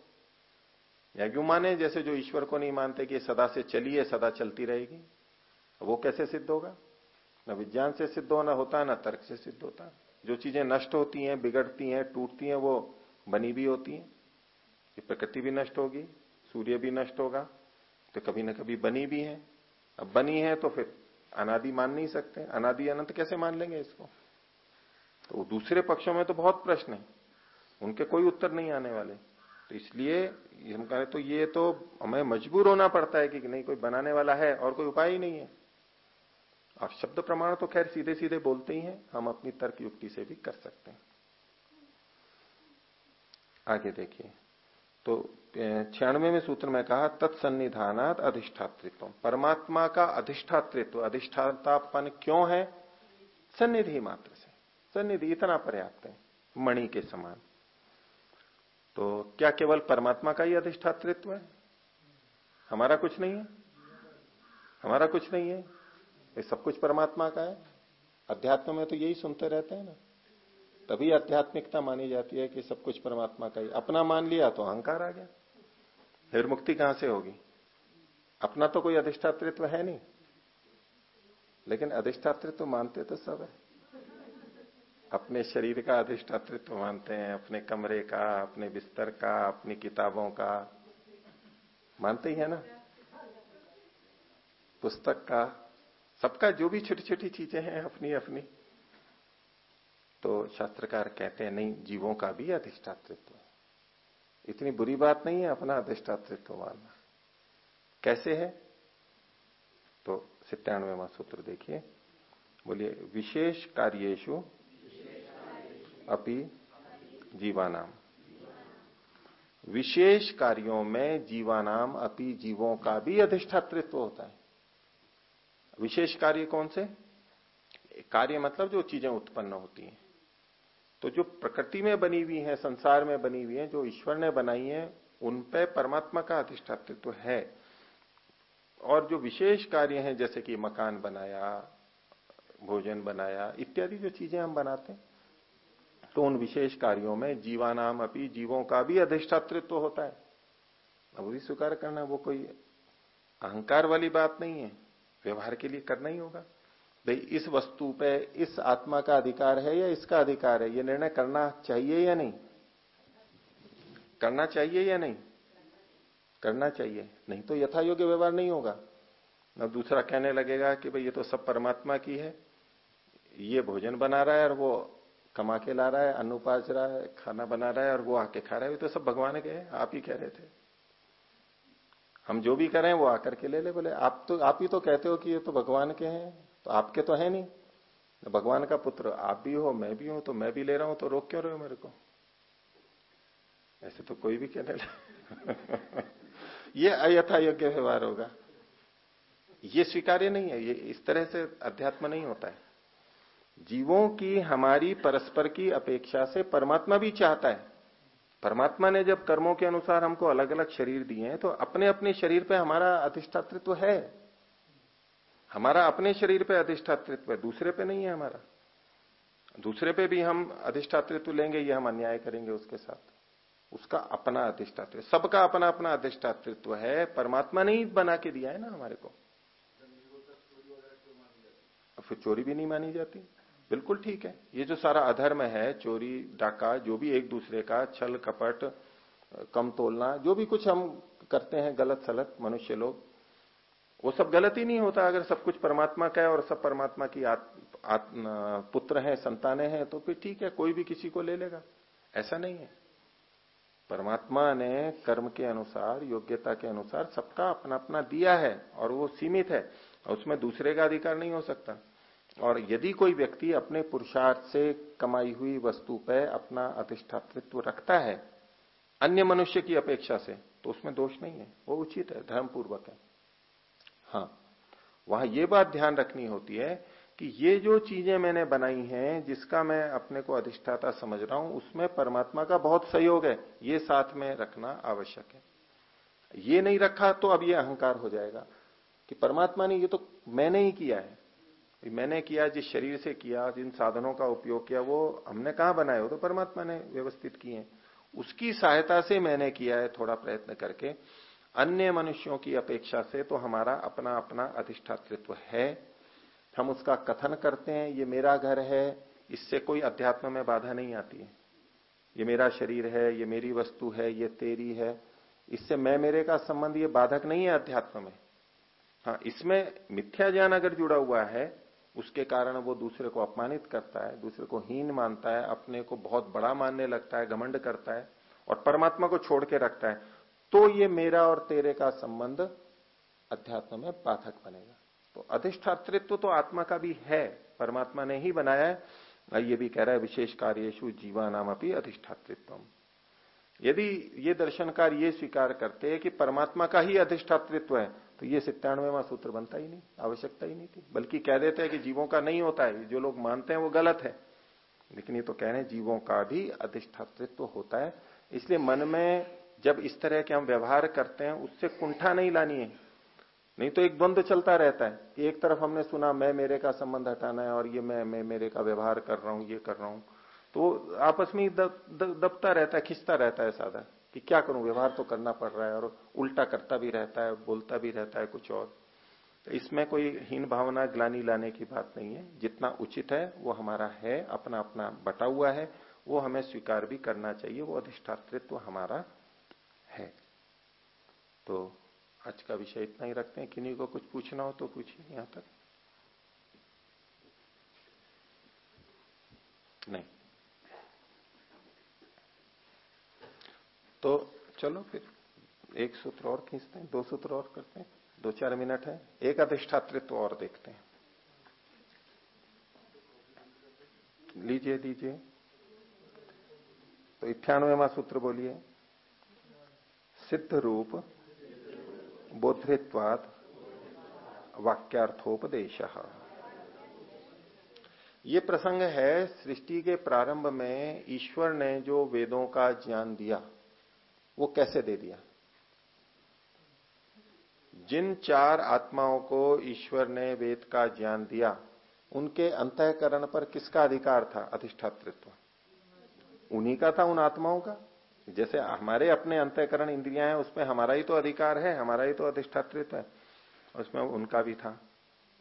या क्यों माने? जैसे जो ईश्वर को नहीं मानते कि सदा से चलिए सदा चलती रहेगी। वो कैसे सिद्ध होगा? न विज्ञान से सिद्ध होना होता है ना तर्क से सिद्ध होता। है जो चीज़ें नष्ट होती हैं, बिगड़ती हैं, टूटती हैं, वो बनी भी होती हैं। कि प्रकृति भी नष्ट होगी, सूर्य भी नष्ट होगा तो कभी ना कभी बनी भी है। अब बनी है तो फिर अनादि मान नहीं सकते। अनादि अनंत कैसे मान लेंगे इसको? तो दूसरे पक्षों में तो बहुत प्रश्न है। उनके कोई उत्तर नहीं आने वाले। तो इसलिए हम कहें तो ये तो हमें मजबूर होना पड़ता है कि नहीं, कोई बनाने वाला है और कोई उपाय ही नहीं है। और शब्द प्रमाण तो खैर सीधे सीधे बोलते ही हैं, हम अपनी तर्क युक्ति से भी कर सकते हैं। आगे देखिए तो छियानवे में सूत्र में कहा, तत्सन्निधानात अधिष्ठातृत्व। परमात्मा का अधिष्ठातृत्व, अधिष्ठातापन क्यों है? सन्निधि मात्र से। सन्निधि इतना पर्याप्त है, मणि के समान। तो क्या केवल परमात्मा का ही अधिष्ठातृत्व है? हमारा कुछ नहीं है? हमारा कुछ नहीं है? ये सब कुछ परमात्मा का है। अध्यात्म में तो यही सुनते रहते हैं ना। तभी आध्यात्मिकता मानी जाती है कि सब कुछ परमात्मा का ही। अपना मान लिया तो अहंकार आ गया। फिर मुक्ति कहाँ से होगी? अपना तो कोई अधिष्ठातृत्व है नहीं। लेकिन अधिष्ठातृत्व मानते तो सब है। अपने शरीर का अधिष्ठातृत्व मानते हैं, अपने कमरे का, अपने बिस्तर का, अपनी किताबों का। मानते ही है ना? पुस्तक का, सबका जो भी छोटी छोटी चीज़ें हैं अपनी अपनी तो शास्त्रकार कहते हैं, नहीं, जीवों का भी अधिष्ठातृत्व। इतनी बुरी बात नहीं है, अपना अधिष्ठातृत्व मानना। कैसे है? तो सित्तानवे सूत्र देखिए। बोलिए, विशेष कार्येशु अपि जीवानाम। विशेष कार्यों में जीवानाम अपि जीवों का भी अधिष्ठातृत्व होता है। विशेष कार्य कौन से? कार्य मतलब जो चीज़ें उत्पन्न होती हैं। तो जो प्रकृति में बनी हुई है, संसार में बनी हुई है, जो ईश्वर ने बनाई है, उन पे परमात्मा का अधिष्ठातृत्व है। और जो विशेष कार्य हैं, जैसे कि मकान बनाया, भोजन बनाया, इत्यादि जो चीज़ें हम बनाते हैं तो उन विशेष कार्यों में जीवानाम अपनी जीवों का भी अधिष्ठातृत्व तो होता है। अब भी स्वीकार करना, वो कोई अहंकार वाली बात नहीं है। व्यवहार के लिए करना ही होगा। भाई, इस वस्तु पे इस आत्मा का अधिकार है या इसका अधिकार है? ये निर्णय करना चाहिए या नहीं? करना चाहिए या नहीं? करना चाहिए। नहीं तो यथा योग्य व्यवहार नहीं होगा। न दूसरा कहने लगेगा कि भाई, ये तो सब परमात्मा की है। ये भोजन बना रहा है और वो कमा के ला रहा है अन्न उपाच रहा है, खाना बना रहा है और वो आके खा रहा है। तो सब भगवान के हैं, आप ही कह रहे थे। हम जो भी करें, वो आकर के ले ले बोले, आप तो आप ही तो कहते हो कि ये तो भगवान के हैं तो आपके तो है नहीं। भगवान का पुत्र, आप भी हो, मैं भी हूँ तो मैं भी ले रहा हूँ तो रोक क्यों रहे हो मेरे को? ऐसे तो कोई भी कहने लगे। *laughs* ये अयथा योग्य व्यवहार होगा। ये स्वीकार्य नहीं है, ये इस तरह से अध्यात्म नहीं होता है। जीवों की हमारी परस्पर की अपेक्षा से परमात्मा भी चाहता है। परमात्मा ने जब कर्मों के अनुसार हमको अलग अलग शरीर दिए हैं तो अपने अपने शरीर पे हमारा अधिष्ठातृत्व है। हमारा अपने शरीर पे अधिष्ठातृत्व है, दूसरे पे नहीं है हमारा। दूसरे पे भी हम अधिष्ठातृत्व लेंगे, ये हम अन्याय करेंगे उसके साथ। उसका अपना अधिष्ठातृत्व, सबका अपना अपना अधिष्ठातृत्व है। परमात्मा ने ही बना के दिया है ना हमारे को। फिर चोरी भी नहीं मानी जाती। बिल्कुल ठीक है। ये जो सारा अधर्म है चोरी डाका जो भी एक दूसरे का छल कपट कम तोलना जो भी कुछ हम करते हैं गलत सलत मनुष्य लोग वो सब गलत ही नहीं होता। अगर सब कुछ परमात्मा का है और सब परमात्मा की आत, आत, पुत्र हैं संतानें हैं तो फिर ठीक है कोई भी किसी को ले लेगा। ऐसा नहीं है। परमात्मा ने कर्म के अनुसार योग्यता के अनुसार सबका अपना अपना दिया है और वो सीमित है उसमें दूसरे का अधिकार नहीं हो सकता। और यदि कोई व्यक्ति अपने पुरुषार्थ से कमाई हुई वस्तु पर अपना अधिष्ठातृत्व रखता है, अन्य मनुष्य की अपेक्षा से तो उसमें दोष नहीं है। वो उचित है, धर्मपूर्वक है। हाँ वहाँ ये बात ध्यान रखनी होती है कि ये जो चीज़ें मैंने बनाई हैं, जिसका मैं अपने को अधिष्ठाता समझ रहा हूँ, उसमें परमात्मा का बहुत सहयोग है। ये साथ में रखना आवश्यक है। ये नहीं रखा तो अब ये अहंकार हो जाएगा। कि परमात्मा ने ये तो मैंने ही किया है। मैंने किया, जिस शरीर से किया, जिन साधनों का उपयोग किया, वो हमने कहा बनाए? हो तो परमात्मा ने व्यवस्थित किए उसकी सहायता से मैंने किया है थोड़ा प्रयत्न करके। अन्य मनुष्यों की अपेक्षा से तो हमारा अपना अपना अधिष्ठातृत्व है। हम उसका कथन करते हैं, ये मेरा घर है, इससे कोई अध्यात्म में बाधा नहीं आती है। ये मेरा शरीर है, ये मेरी वस्तु है, ये तेरी है। इससे मैं मेरे का संबंध, ये बाधक नहीं है अध्यात्म में। हाँ इसमें मिथ्या ज्ञान अगर जुड़ा हुआ है उसके कारण वो दूसरे को अपमानित करता है, दूसरे को हीन मानता है, अपने को बहुत बड़ा मानने लगता है, घमंड करता है और परमात्मा को छोड़ के रखता है। तो ये मेरा और तेरे का संबंध अध्यात्म में बाधक बनेगा। तो अधिष्ठातृत्व तो आत्मा का भी है, परमात्मा ने ही बनाया है। ये भी कह रहा है, विशेष कार्यशु जीवा नाम अपनी अधिष्ठातृत्व यदि ये दर्शनकार ये स्वीकार करते हैं कि परमात्मा का ही अधिष्ठातृत्व है तो ये सित्तानवेवा सूत्र बनता ही नहीं, आवश्यकता ही नहीं थी। बल्कि कह देते हैं कि जीवों का नहीं होता है, जो लोग मानते हैं वो गलत है। लेकिन ये तो कह रहे हैं जीवों का भी अधिष्ठातृत्व होता है। इसलिए मन में जब इस तरह के हम व्यवहार करते हैं, उससे कुंठा नहीं लानी है। नहीं तो एक द्वंद्व चलता रहता है एक तरफ़ हमने सुना, मैं मेरे का संबंध हटाना है और ये मैं मैं मेरे का व्यवहार कर रहा हूँ, ये कर रहा हूँ। तो आपस में ही दबता रहता है, खिंचता रहता है सादा कि क्या करूँ? व्यवहार तो करना पड़ रहा है और उल्टा करता भी रहता है, बोलता भी रहता है कुछ और। तो इसमें कोई हीन भावना ग्लानी लाने की बात नहीं है। जितना उचित है, वो हमारा है अपना अपना बटा हुआ है, वो हमें स्वीकार भी करना चाहिए, वो अधिष्ठातृत्व हमारा है। तो आज का विषय इतना ही रखते हैं। किन्हीं को कुछ पूछना हो तो पूछिए यहाँ तक। नहीं। तो चलो फिर, एक सूत्र और खींचते हैं, दो सूत्र और करते हैं, दो चार मिनट है, एक अधिष्ठातृत्व और देखते हैं। लीजिए, दीजिए। तो इक्यानवेवा सूत्र बोलिए। सिद्ध रूप बोधृत्वाद वाक्यार्थोपदेश। ये प्रसंग है, सृष्टि के प्रारंभ में ईश्वर ने जो वेदों का ज्ञान दिया वो कैसे दे दिया? जिन चार आत्माओं को ईश्वर ने वेद का ज्ञान दिया, उनके अंतकरण पर किसका अधिकार था? अधिष्ठातृत्व। उन्हीं का था, उन आत्माओं का। जैसे हमारे अपने अंतकरण इंद्रिया है, उसमें हमारा ही तो अधिकार है, हमारा ही तो अधिष्ठात्रित्व है, उसमें उनका भी था।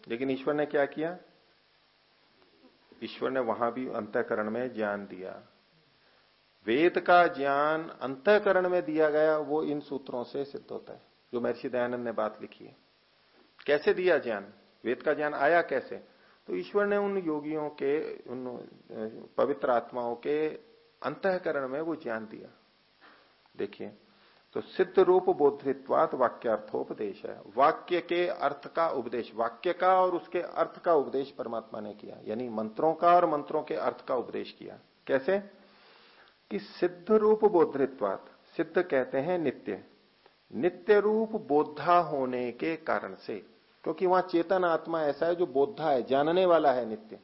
लेकिन ईश्वर ने क्या किया? ईश्वर ने वहाँ भी अंतकरण में ज्ञान दिया। वेद का ज्ञान अंतकरण में दिया गया, वो इन सूत्रों से सिद्ध होता है, जो महर्षि दयानंद ने बात लिखी है। कैसे दिया ज्ञान? वेद का ज्ञान आया कैसे? तो ईश्वर ने उन योगियों के, उन, पवित्र आत्माओं के अंतकरण में वो ज्ञान दिया। देखिए तो सिद्ध रूप बोधित्वात वाक्यार्थोपदेश। है वाक्य के अर्थ का उपदेश, वाक्य का और उसके अर्थ का उपदेश परमात्मा ने किया, यानी मंत्रों का और मंत्रों के अर्थ का उपदेश किया। कैसे? कि सिद्ध रूप बोधित्वात, सिद्ध कहते हैं नित्य। नित्य रूप बोधा होने के कारण से, क्योंकि वहाँ चेतन आत्मा ऐसा है जो बोधा है, जानने वाला है नित्य।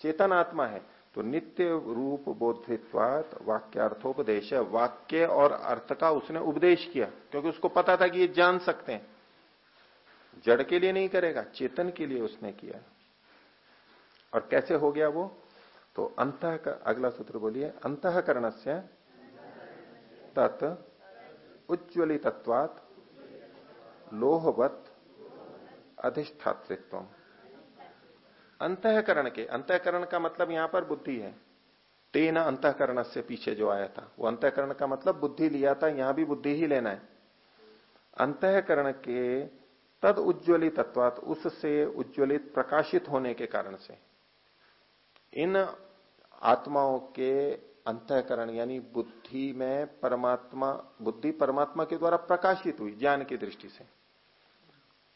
चेतन आत्मा है तो नित्य रूप बोधित्वात वाक्यार्थोपदेश, वाक्य और अर्थ का उसने उपदेश किया, क्योंकि उसको पता था कि ये जान सकते हैं। जड़ के लिए नहीं करेगा, चेतन के लिए उसने किया। और कैसे हो गया वो? तो अंत का अगला सूत्र बोलिए अंतकरण से तत् उज्ज्वली तत्वात लोहवत अधिष्ठातृत्व अंतकरण के, अंतकरण का मतलब यहाँ पर बुद्धि है। तेन अंतकरण से पीछे जो आया था, वो अंतकरण का मतलब बुद्धि लिया था, यहाँ भी बुद्धि ही लेना है। अंतकरण के तद उज्ज्वलित तत्वात उससे उज्ज्वलित प्रकाशित होने के कारण से। इन आत्माओं के अंतकरण, यानी बुद्धि में परमात्मा, बुद्धि परमात्मा के द्वारा प्रकाशित हुई, ज्ञान की दृष्टि से।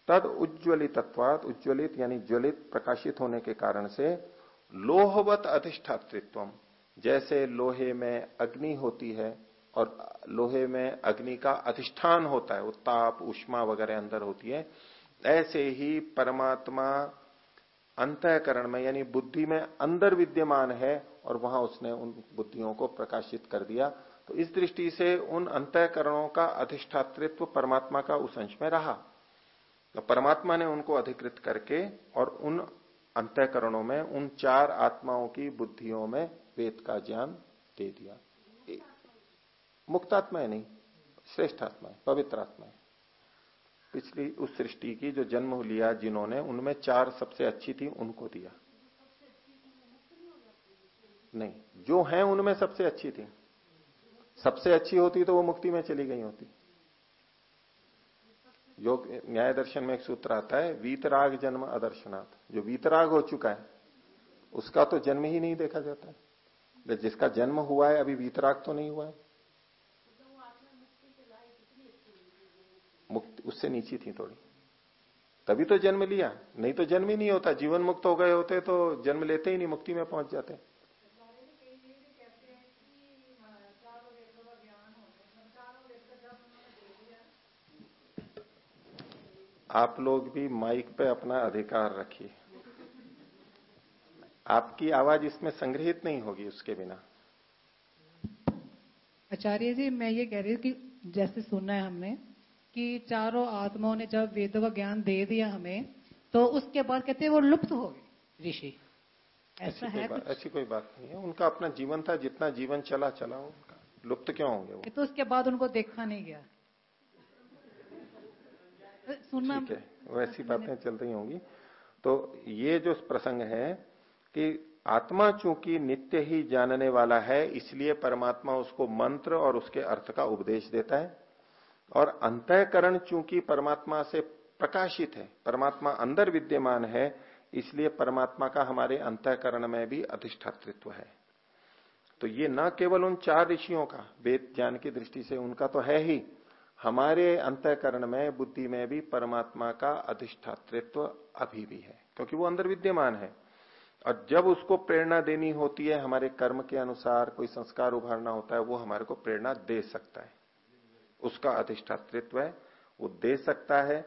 तद उज्ज्वलितत्वात, उज्ज्वलित, यानी ज्वलित, प्रकाशित होने के कारण से लोहवत अधिष्ठातृत्व जैसे लोहे में अग्नि होती है, और लोहे में अग्नि का अधिष्ठान होता है, वो ताप, उष्मा वगैरह अंदर होती है, ऐसे ही परमात्मा अंतकरण में, यानी बुद्धि में अंदर विद्यमान है और वहाँ उसने उन बुद्धियों को प्रकाशित कर दिया तो इस दृष्टि से उन अंतकरणों का अधिष्ठातृत्व परमात्मा का उस अंश में रहा। तो परमात्मा ने उनको अधिकृत करके और उन अंतकरणों में, उन चार आत्माओं की बुद्धियों में वेद का ज्ञान दे दिया। मुक्तात्मा है नहीं श्रेष्ठ आत्मा है पवित्र आत्मा है पिछली उस सृष्टि की जो जन्म लिया जिन्होंने, उनमें चार सबसे अच्छी थी, उनको दिया। नहीं, जो है उनमें सबसे अच्छी थी। सबसे अच्छी होती तो वो मुक्ति में चली गई होती। योग, न्याय दर्शन में एक सूत्र आता है, वीतराग जन्म अदर्शनाथ जो वीतराग हो चुका है, उसका तो जन्म ही नहीं देखा जाता। है जिसका जन्म हुआ है, अभी वीतराग तो नहीं हुआ है। मुक्ति, उससे नीची थी थोड़ी। तभी तो जन्म लिया। नहीं तो जन्म ही नहीं होता। जीवन मुक्त हो गए होते तो जन्म लेते ही नहीं, मुक्ति में पहुँच जाते। आप लोग भी माइक पे अपना अधिकार रखिए। आपकी आवाज़ इसमें संग्रहित नहीं होगी उसके बिना। आचार्य जी, मैं ये कह रही हूँ कि जैसे सुना है हमने कि चारों आत्माओं ने जब वेद का ज्ञान दे दिया हमें तो उसके बाद कहते हैं वो लुप्त हो गए। ऋषि ऐसा है कोई ऐसी कोई बात नहीं है। उनका अपना जीवन था जितना जीवन चला चला उनका। लुप्त क्यों होंगे वो? तो उसके बाद उनको देखा नहीं गया। सुनना ठीक है वैसी बातें चल रही होंगी। तो ये जो प्रसंग है कि आत्मा चूँकि नित्य ही जानने वाला है इसलिए परमात्मा उसको मंत्र और उसके अर्थ का उपदेश देता है। और अंतकरण चूँकि परमात्मा से प्रकाशित है, परमात्मा अंदर विद्यमान है, इसलिए परमात्मा का हमारे अंतकरण में भी अधिष्ठातृत्व है। तो ये न केवल उन चार ऋषियों का, वेद ज्ञान की दृष्टि से उनका तो है ही, हमारे अंतकरण में, बुद्धि में भी परमात्मा का अधिष्ठातृत्व अभी भी है, क्योंकि वो अंदर विद्यमान है। और जब उसको प्रेरणा देनी होती है, हमारे कर्म के अनुसार कोई संस्कार उभारना होता है, वो हमारे को प्रेरणा दे सकता है। उसका अधिष्ठातृत्व है, वो दे सकता है।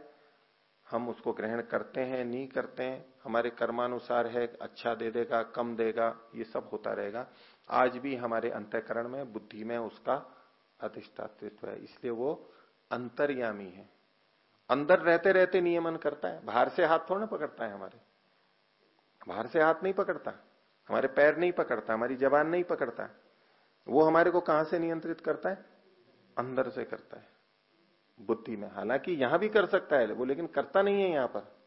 हम उसको ग्रहण करते हैं, नहीं करते हैं, हमारे कर्मानुसार है अच्छा दे देगा, कम देगा, ये सब होता रहेगा। आज भी हमारे अंतकरण में, बुद्धि में उसका अधिष्ठातृत्व है, इसलिए वो अंतर्यामी है। अंदर रहते रहते नियमन करता है, बाहर से हाथ थोड़ा पकड़ता है हमारे। बाहर से हाथ नहीं पकड़ता, हमारे पैर नहीं पकड़ता, हमारी जबान नहीं पकड़ता, वो हमारे को कहाँ से नियंत्रित करता है? अंदर से करता है। बुद्धि में। हालाँकि यहाँ भी कर सकता है, वो लेकिन करता नहीं है यहाँ पर।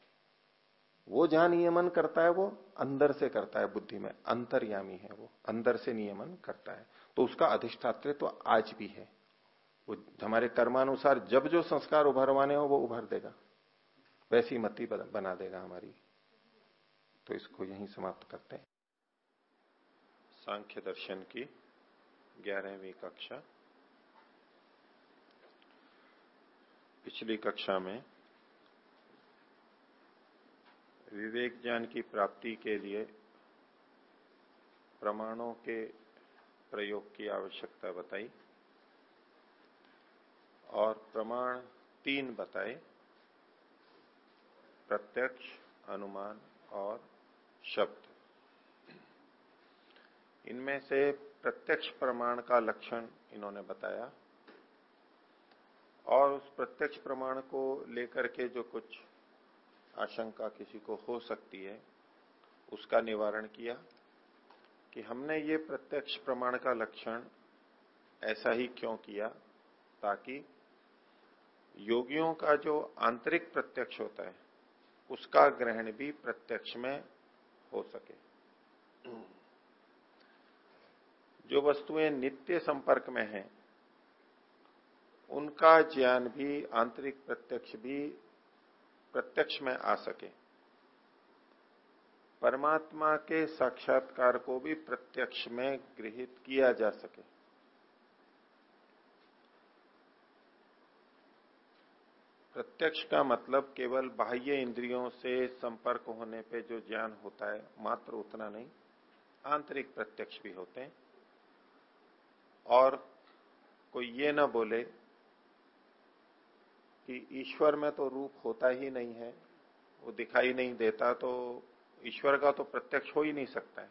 वो जहाँ नियमन करता है, वो अंदर से करता है बुद्धि में। अंतर्यामी है वो। अंदर से नियमन करता है। तो उसका अधिष्ठात्र तो आज भी है। वो हमारे कर्मानुसार जब जो संस्कार उभरवाने हो, वो उभर देगा। वैसी मति बना देगा हमारी। तो इसको यहीं समाप्त करते हैं। सांख्य दर्शन की ग्यारहवीं कक्षा। पिछली कक्षा में विवेक ज्ञान की प्राप्ति के लिए प्रमाणों के प्रयोग की आवश्यकता बताई और प्रमाण तीन बताए, प्रत्यक्ष, अनुमान और शब्द। इनमें से प्रत्यक्ष प्रमाण का लक्षण इन्होंने बताया। और उस प्रत्यक्ष प्रमाण को लेकर के जो कुछ आशंका किसी को हो सकती है, उसका निवारण किया कि हमने ये प्रत्यक्ष प्रमाण का लक्षण ऐसा ही क्यों किया ताकि योगियों का जो आंतरिक प्रत्यक्ष होता है, उसका ग्रहण भी प्रत्यक्ष में हो सके। जो वस्तुएँ नित्य संपर्क में हैं उनका ज्ञान भी, आंतरिक प्रत्यक्ष भी प्रत्यक्ष में आ सके। परमात्मा के साक्षात्कार को भी प्रत्यक्ष में गृहित किया जा सके। प्रत्यक्ष का मतलब केवल बाह्य इंद्रियों से संपर्क होने पे जो ज्ञान होता है, मात्र उतना नहीं, आंतरिक प्रत्यक्ष भी होते हैं। और कोई ये ना बोले कि ईश्वर में तो रूप होता ही नहीं है, वो दिखाई नहीं देता तो ईश्वर का तो प्रत्यक्ष हो ही नहीं सकता है।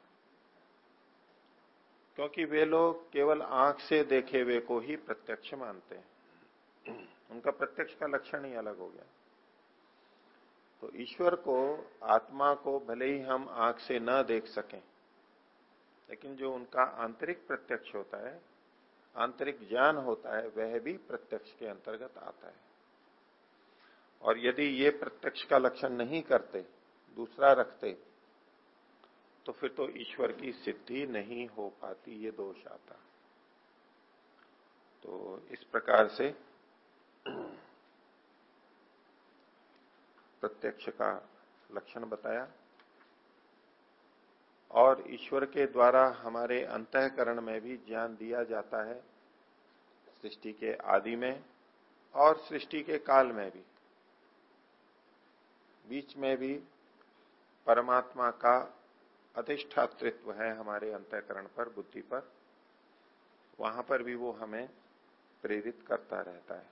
क्योंकि वे लोग केवल आँख से देखे हुए को ही प्रत्यक्ष मानते हैं। उनका प्रत्यक्ष का लक्षण ही अलग हो गया। तो ईश्वर को, आत्मा को भले ही हम आँख से न देख सकें, लेकिन जो उनका आंतरिक प्रत्यक्ष होता है, आंतरिक ज्ञान होता है, वह भी प्रत्यक्ष के अंतर्गत आता है। और यदि ये प्रत्यक्ष का लक्षण नहीं करते, दूसरा रखते तो फिर तो ईश्वर की सिद्धि नहीं हो पाती, ये दोष आता। तो इस प्रकार से प्रत्यक्ष का लक्षण बताया। और ईश्वर के द्वारा हमारे अंतकरण में भी ज्ञान दिया जाता है, सृष्टि के आदि में और सृष्टि के काल में भी। बीच में भी परमात्मा का अधिष्ठातृत्व है हमारे अंतकरण पर, बुद्धि पर, वहाँ पर भी वो हमें प्रेरित करता रहता है।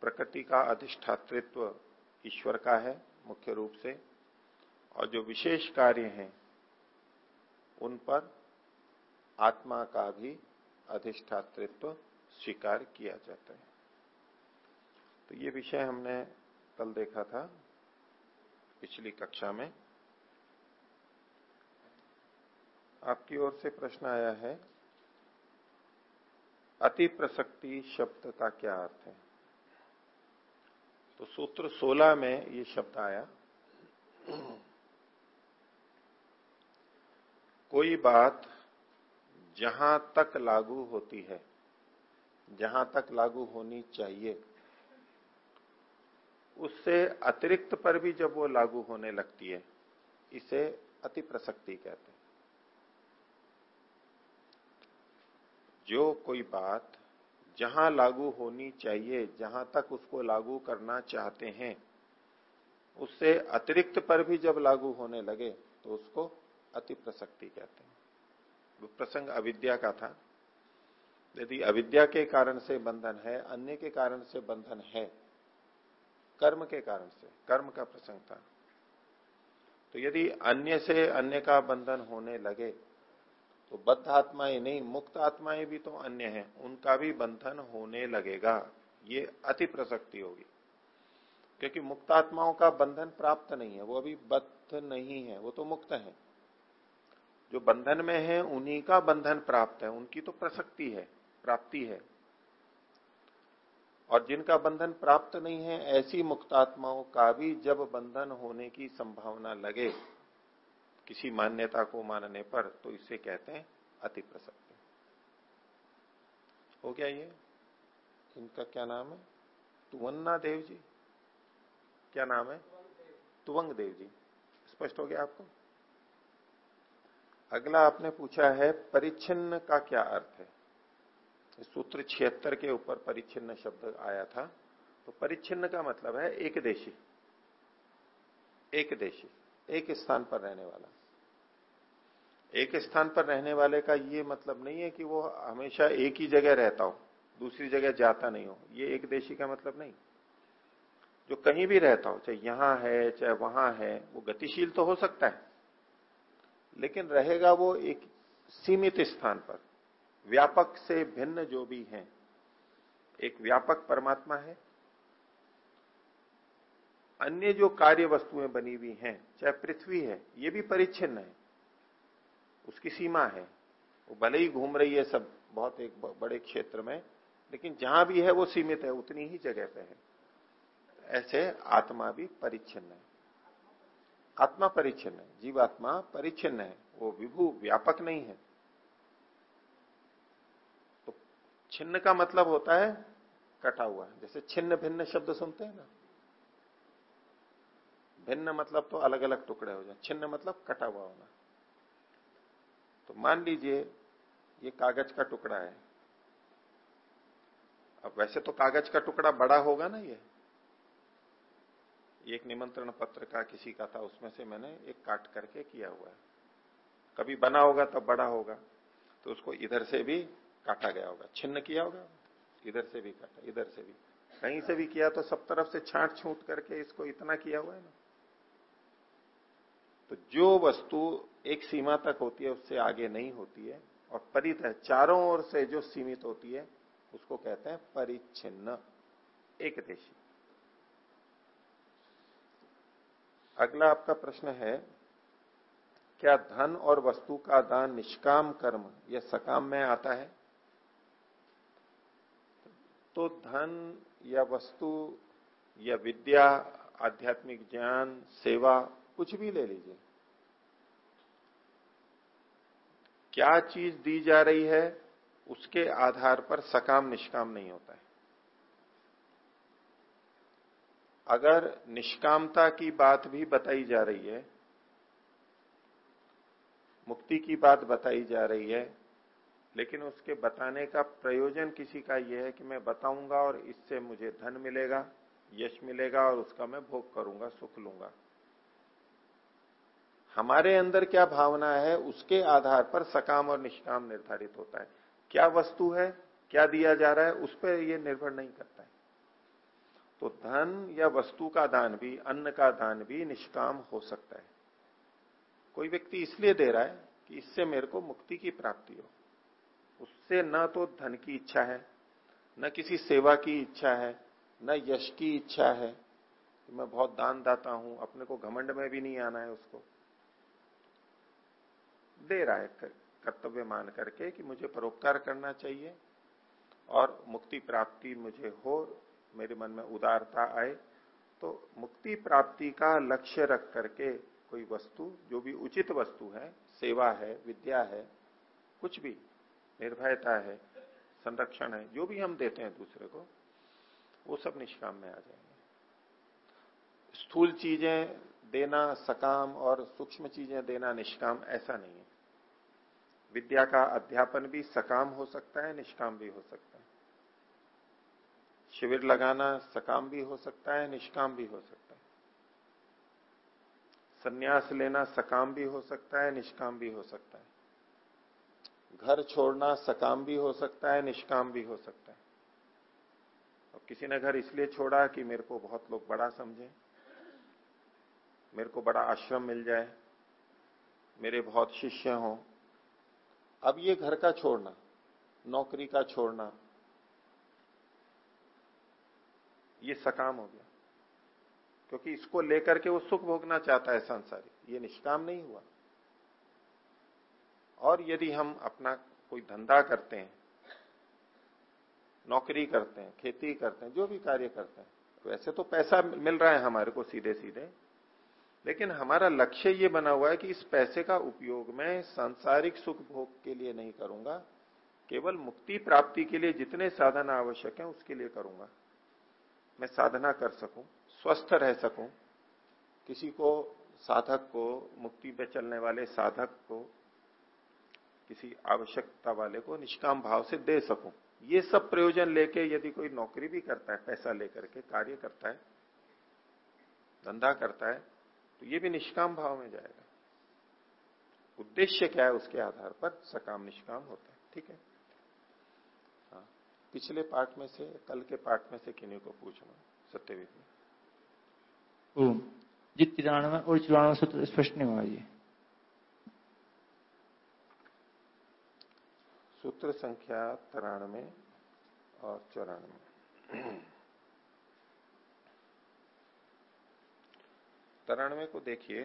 प्रकृति का अधिष्ठातृत्व ईश्वर का है, मुख्य रूप से, और जो विशेष कार्य हैं, उन पर आत्मा का भी अधिष्ठातृत्व स्वीकार किया जाता है। तो ये विषय हमने कल देखा था, पिछली कक्षा में। आपकी ओर से प्रश्न आया है अति प्रसक्ति शब्द का क्या अर्थ है? तो सूत्र 16 में ये शब्द आया, कोई बात जहाँ तक लागू होती है, जहाँ तक लागू होनी चाहिए उससे अतिरिक्त पर भी जब वो लागू होने लगती है, इसे अति प्रसक्ति कहते हैं। जो कोई बात जहाँ लागू होनी चाहिए, जहाँ तक उसको लागू करना चाहते हैं, उससे अतिरिक्त पर भी जब लागू होने लगे तो उसको अति प्रसक्ति कहते हैं। वो प्रसंग अविद्या का था। यदि अविद्या के कारण से बंधन है, अन्य के कारण से बंधन है कर्म के कारण से, कर्म का प्रसंग था। तो यदि अन्य से अन्य का बंधन होने लगे तो बद्ध आत्माएँ नहीं, मुक्त आत्माएँ भी तो अन्य हैं, उनका भी बंधन होने लगेगा। ये अति प्रसक्ति होगी। क्योंकि मुक्त आत्माओं का बंधन प्राप्त नहीं है, वो अभी बद्ध नहीं है, वो तो मुक्त है। जो बंधन में है, उन्हीं का बंधन प्राप्त है, उनकी तो प्रसक्ति है, प्राप्ति है। और जिनका बंधन प्राप्त नहीं है, ऐसी मुक्तात्माओं का भी जब बंधन होने की संभावना लगे, किसी मान्यता को मानने पर तो इसे कहते हैं अति प्रसक्ति हो गया ये? इनका क्या नाम है? तुवन्ना देव जी? क्या नाम है? तुवंग देव जी। स्पष्ट हो गया आपको? अगला आपने पूछा है, परिच्छिन्न का क्या अर्थ है? सूत्र छिहत्तर के ऊपर परिच्छिन्न शब्द आया था तो परिच्छिन्न का मतलब है एक देशी। एक देशी, एक स्थान पर रहने वाला। एक स्थान पर रहने वाले का ये मतलब नहीं है कि वो हमेशा एक ही जगह रहता हो, दूसरी जगह जाता नहीं हो। ये एक देशी का मतलब नहीं। जो कहीं भी रहता हो, चाहे यहाँ है, चाहे वहाँ है, वो गतिशील तो हो सकता है, लेकिन रहेगा वो एक सीमित स्थान पर। व्यापक से भिन्न जो भी हैं, एक व्यापक परमात्मा है। अन्य जो कार्य वस्तुएँ बनी हुई हैं, चाहे पृथ्वी है, ये भी परिच्छिन्न है। उसकी सीमा है। वो भले ही घूम रही है सब, बहुत एक बड़े क्षेत्र में, लेकिन जहाँ भी है वो सीमित है, उतनी ही जगह पे है। ऐसे आत्मा भी परिच्छिन्न है। आत्मा परिच्छिन्न है, जीवात्मा परिच्छिन्न है। वो विभू व्यापक नहीं है तो छिन्न का मतलब होता है कटा हुआ। जैसे छिन्न भिन्न शब्द सुनते हैं ना। भिन्न मतलब तो अलग अलग टुकड़े हो जाए। छिन्न मतलब कटा हुआ होना। तो मान लीजिए, ये कागज़ का टुकड़ा है। अब वैसे तो कागज़ का टुकड़ा बड़ा होगा ना ये। एक निमंत्रण पत्र का किसी का था, उसमें से मैंने एक काट करके किया हुआ है। कभी बना होगा तब बड़ा होगा। तो उसको इधर से भी काटा गया होगा, छिन्न किया होगा, इधर से भी काटा, इधर से भी कहीं से भी किया तो सब तरफ़ से छाट छूट करके इसको इतना किया हुआ है ना। तो जो वस्तु एक सीमा तक होती है, उससे आगे नहीं होती है, और परित है, चारों ओर से जो सीमित होती है, उसको कहते हैं परिच्छिन्न, एक देशी। अगला आपका प्रश्न है, क्या धन और वस्तु का दान निष्काम कर्म या सकाम में आता है? तो धन या वस्तु या विद्या, आध्यात्मिक ज्ञान, सेवा, कुछ भी ले लीजिए। क्या चीज़ दी जा रही है, उसके आधार पर सकाम निष्काम नहीं होता है। अगर निष्कामता की बात भी बताई जा रही है, मुक्ति की बात बताई जा रही है लेकिन उसके बताने का प्रयोजन किसी का यह है कि मैं बताऊँगा और इससे मुझे धन मिलेगा, यश मिलेगा और उसका मैं भोग करूँगा, सुख लूँगा। हमारे अंदर क्या भावना है, उसके आधार पर सकाम और निष्काम निर्धारित होता है। क्या वस्तु है, क्या दिया जा रहा है, उस पर यह निर्भर नहीं करता है। तो धन या वस्तु का दान भी, अन्न का दान भी निष्काम हो सकता है। कोई व्यक्ति इसलिए दे रहा है कि इससे मेरे को मुक्ति की प्राप्ति हो। उससे न तो धन की इच्छा है, न किसी सेवा की इच्छा है, न यश की इच्छा है। कि मैं बहुत दान दाता हूँ, अपने को घमंड में भी नहीं आना है उसको। दे रहा है कर्तव्य मान करके कि मुझे परोपकार करना चाहिए और मुक्ति प्राप्ति मुझे हो, मेरे मन में उदारता आए तो मुक्ति प्राप्ति का लक्ष्य रख करके कोई वस्तु, जो भी उचित वस्तु है, सेवा है, विद्या है, कुछ भी निर्भयता है, संरक्षण है, जो भी हम देते हैं दूसरे को, वो सब निष्काम में आ जाएँगे। स्थूल चीज़ें देना, सकाम और सूक्ष्म चीज़ें देना निष्काम ऐसा नहीं है। विद्या का अध्यापन भी सकाम हो सकता है, निष्काम भी हो सकता है। शिविर लगाना सकाम भी हो सकता है, निष्काम भी हो सकता है। संन्यास लेना सकाम भी हो सकता है, निष्काम भी हो सकता है। घर छोड़ना सकाम भी हो सकता है, निष्काम भी हो सकता है। अब किसी ने घर इसलिए छोड़ा कि मेरे को बहुत लोग बड़ा समझे, मेरे को बड़ा आश्रम मिल जाए, मेरे बहुत शिष्य हों। अब ये घर का छोड़ना, नौकरी का छोड़ना, ये सकाम हो गया। क्योंकि इसको लेकर के वो सुख भोगना चाहता है संसारी, ये निष्काम नहीं हुआ। और यदि हम अपना कोई धंधा करते हैं, नौकरी करते हैं, खेती करते हैं, जो भी कार्य करते हैं वैसे तो पैसा मिल रहा है हमारे को सीधे सीधे लेकिन हमारा लक्ष्य ये बना हुआ है कि इस पैसे का उपयोग मैं सांसारिक सुख भोग के लिए नहीं करूँगा, केवल मुक्ति प्राप्ति के लिए जितने साधन आवश्यक हैं उसके लिए करूँगा। मैं साधना कर सकूँ, स्वस्थ रह सकूँ, किसी को साधक को, मुक्ति पे चलने वाले साधक को किसी आवश्यकता वाले को निष्काम भाव से दे सकूँ। ये सब प्रयोजन लेके यदि कोई नौकरी भी करता है, पैसा लेकर के कार्य करता है, धंधा करता है तो ये भी निष्काम भाव में जाएगा। उद्देश्य क्या है उसके आधार पर सकाम निष्काम होता है, ठीक है? हाँ पिछले पार्ट में से, कल के पार्ट में से किन्हीं को पूछना सत्यवीत में जित तिरानवे और चौरानवे सूत्र स्पष्ट नहीं हुआ ये। सूत्र संख्या तिरानवे और चौरानवे। तिरानवे को देखिए,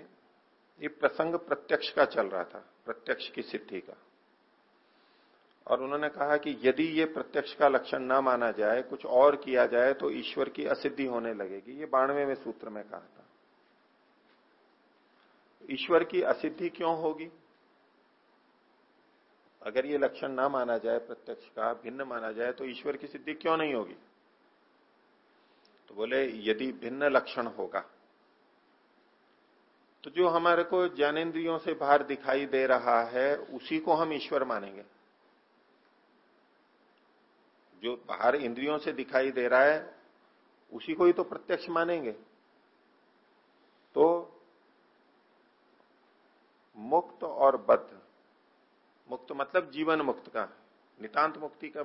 ये प्रसंग प्रत्यक्ष का चल रहा था, प्रत्यक्ष की सिद्धि का। और उन्होंने कहा कि यदि ये प्रत्यक्ष का लक्षण ना माना जाए, कुछ और किया जाए तो ईश्वर की असिद्धि होने लगेगी। ये बाणवे में सूत्र में कहा था। ईश्वर की असिद्धि क्यों होगी? अगर ये लक्षण ना माना जाए, प्रत्यक्ष का भिन्न माना जाए तो ईश्वर की सिद्धि क्यों नहीं होगी? तो बोले, यदि भिन्न लक्षण होगा तो जो हमारे को ज्ञानेन्द्रियों से बाहर दिखाई दे रहा है, उसी को हम ईश्वर मानेंगे। जो बाहर इंद्रियों से दिखाई दे रहा है, उसी को ही तो प्रत्यक्ष मानेंगे। तो मुक्त और बद्ध मुक्त मतलब जीवन मुक्त का। नितांत मुक्ति का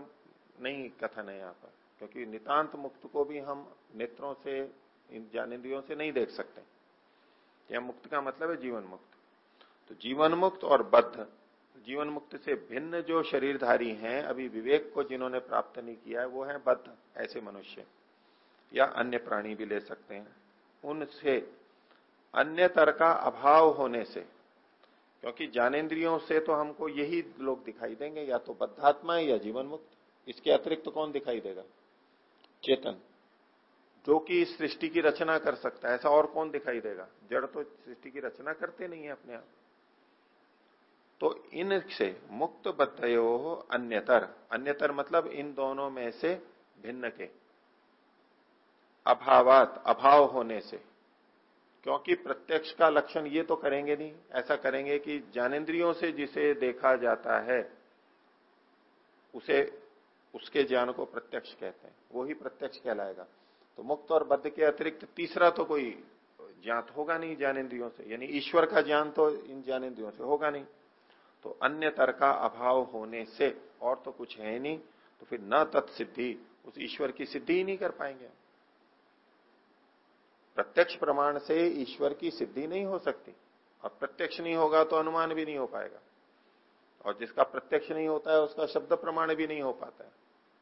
नहीं कथन है यहाँ पर, क्योंकि नितांत मुक्त को भी हम नेत्रों से ज्ञानेन्द्रियों से नहीं देख सकते। यह मुक्त का मतलब है जीवन मुक्त। तो जीवन मुक्त और बद्ध, जीवन मुक्त से भिन्न जो शरीरधारी हैं, अभी विवेक को जिन्होंने प्राप्त नहीं किया है, वो है बद्ध, ऐसे मनुष्य। या अन्य प्राणी भी ले सकते हैं। उनसे अन्य तर का अभाव होने से क्योंकि ज्ञानेन्द्रियों से तो हमको यही लोग दिखाई देंगे, या तो बद्धात्मा है या जीवन मुक्त इसके अतिरिक्त तो कौन दिखाई देगा? चेतन। जो कि सृष्टि की रचना कर सकता है, ऐसा और कौन दिखाई देगा? जड़ तो सृष्टि की रचना करते नहीं है अपने आप। तो इनसे मुक्त बद्धयो अन्यतर। अन्यतर मतलब इन दोनों में से भिन्न के। अभावात, अभाव होने से। क्योंकि प्रत्यक्ष का लक्षण ये तो करेंगे नहीं। ऐसा करेंगे कि ज्ञानेन्द्रियों से जिसे देखा जाता है, उसे, उसके ज्ञान को प्रत्यक्ष कहते हैं। वो ही प्रत्यक्ष कहलाएगा। तो मुक्त और बद्ध के अतिरिक्त तीसरा तो कोई ज्ञात होगा नहीं ज्ञानेन्द्रियों से। यानी ईश्वर का ज्ञान तो इन ज्ञानेन्द्रियों से होगा नहीं। तो अन्य तर का अभाव होने से और तो कुछ है नहीं। तो फिर न तत्सिद्धि उस ईश्वर की सिद्धि ही नहीं कर पाएँगे प्रत्यक्ष प्रमाण से ईश्वर की सिद्धि नहीं हो सकती। और प्रत्यक्ष नहीं होगा तो अनुमान भी नहीं हो पाएगा। और जिसका प्रत्यक्ष नहीं होता है, उसका शब्द प्रमाण भी नहीं हो पाता है।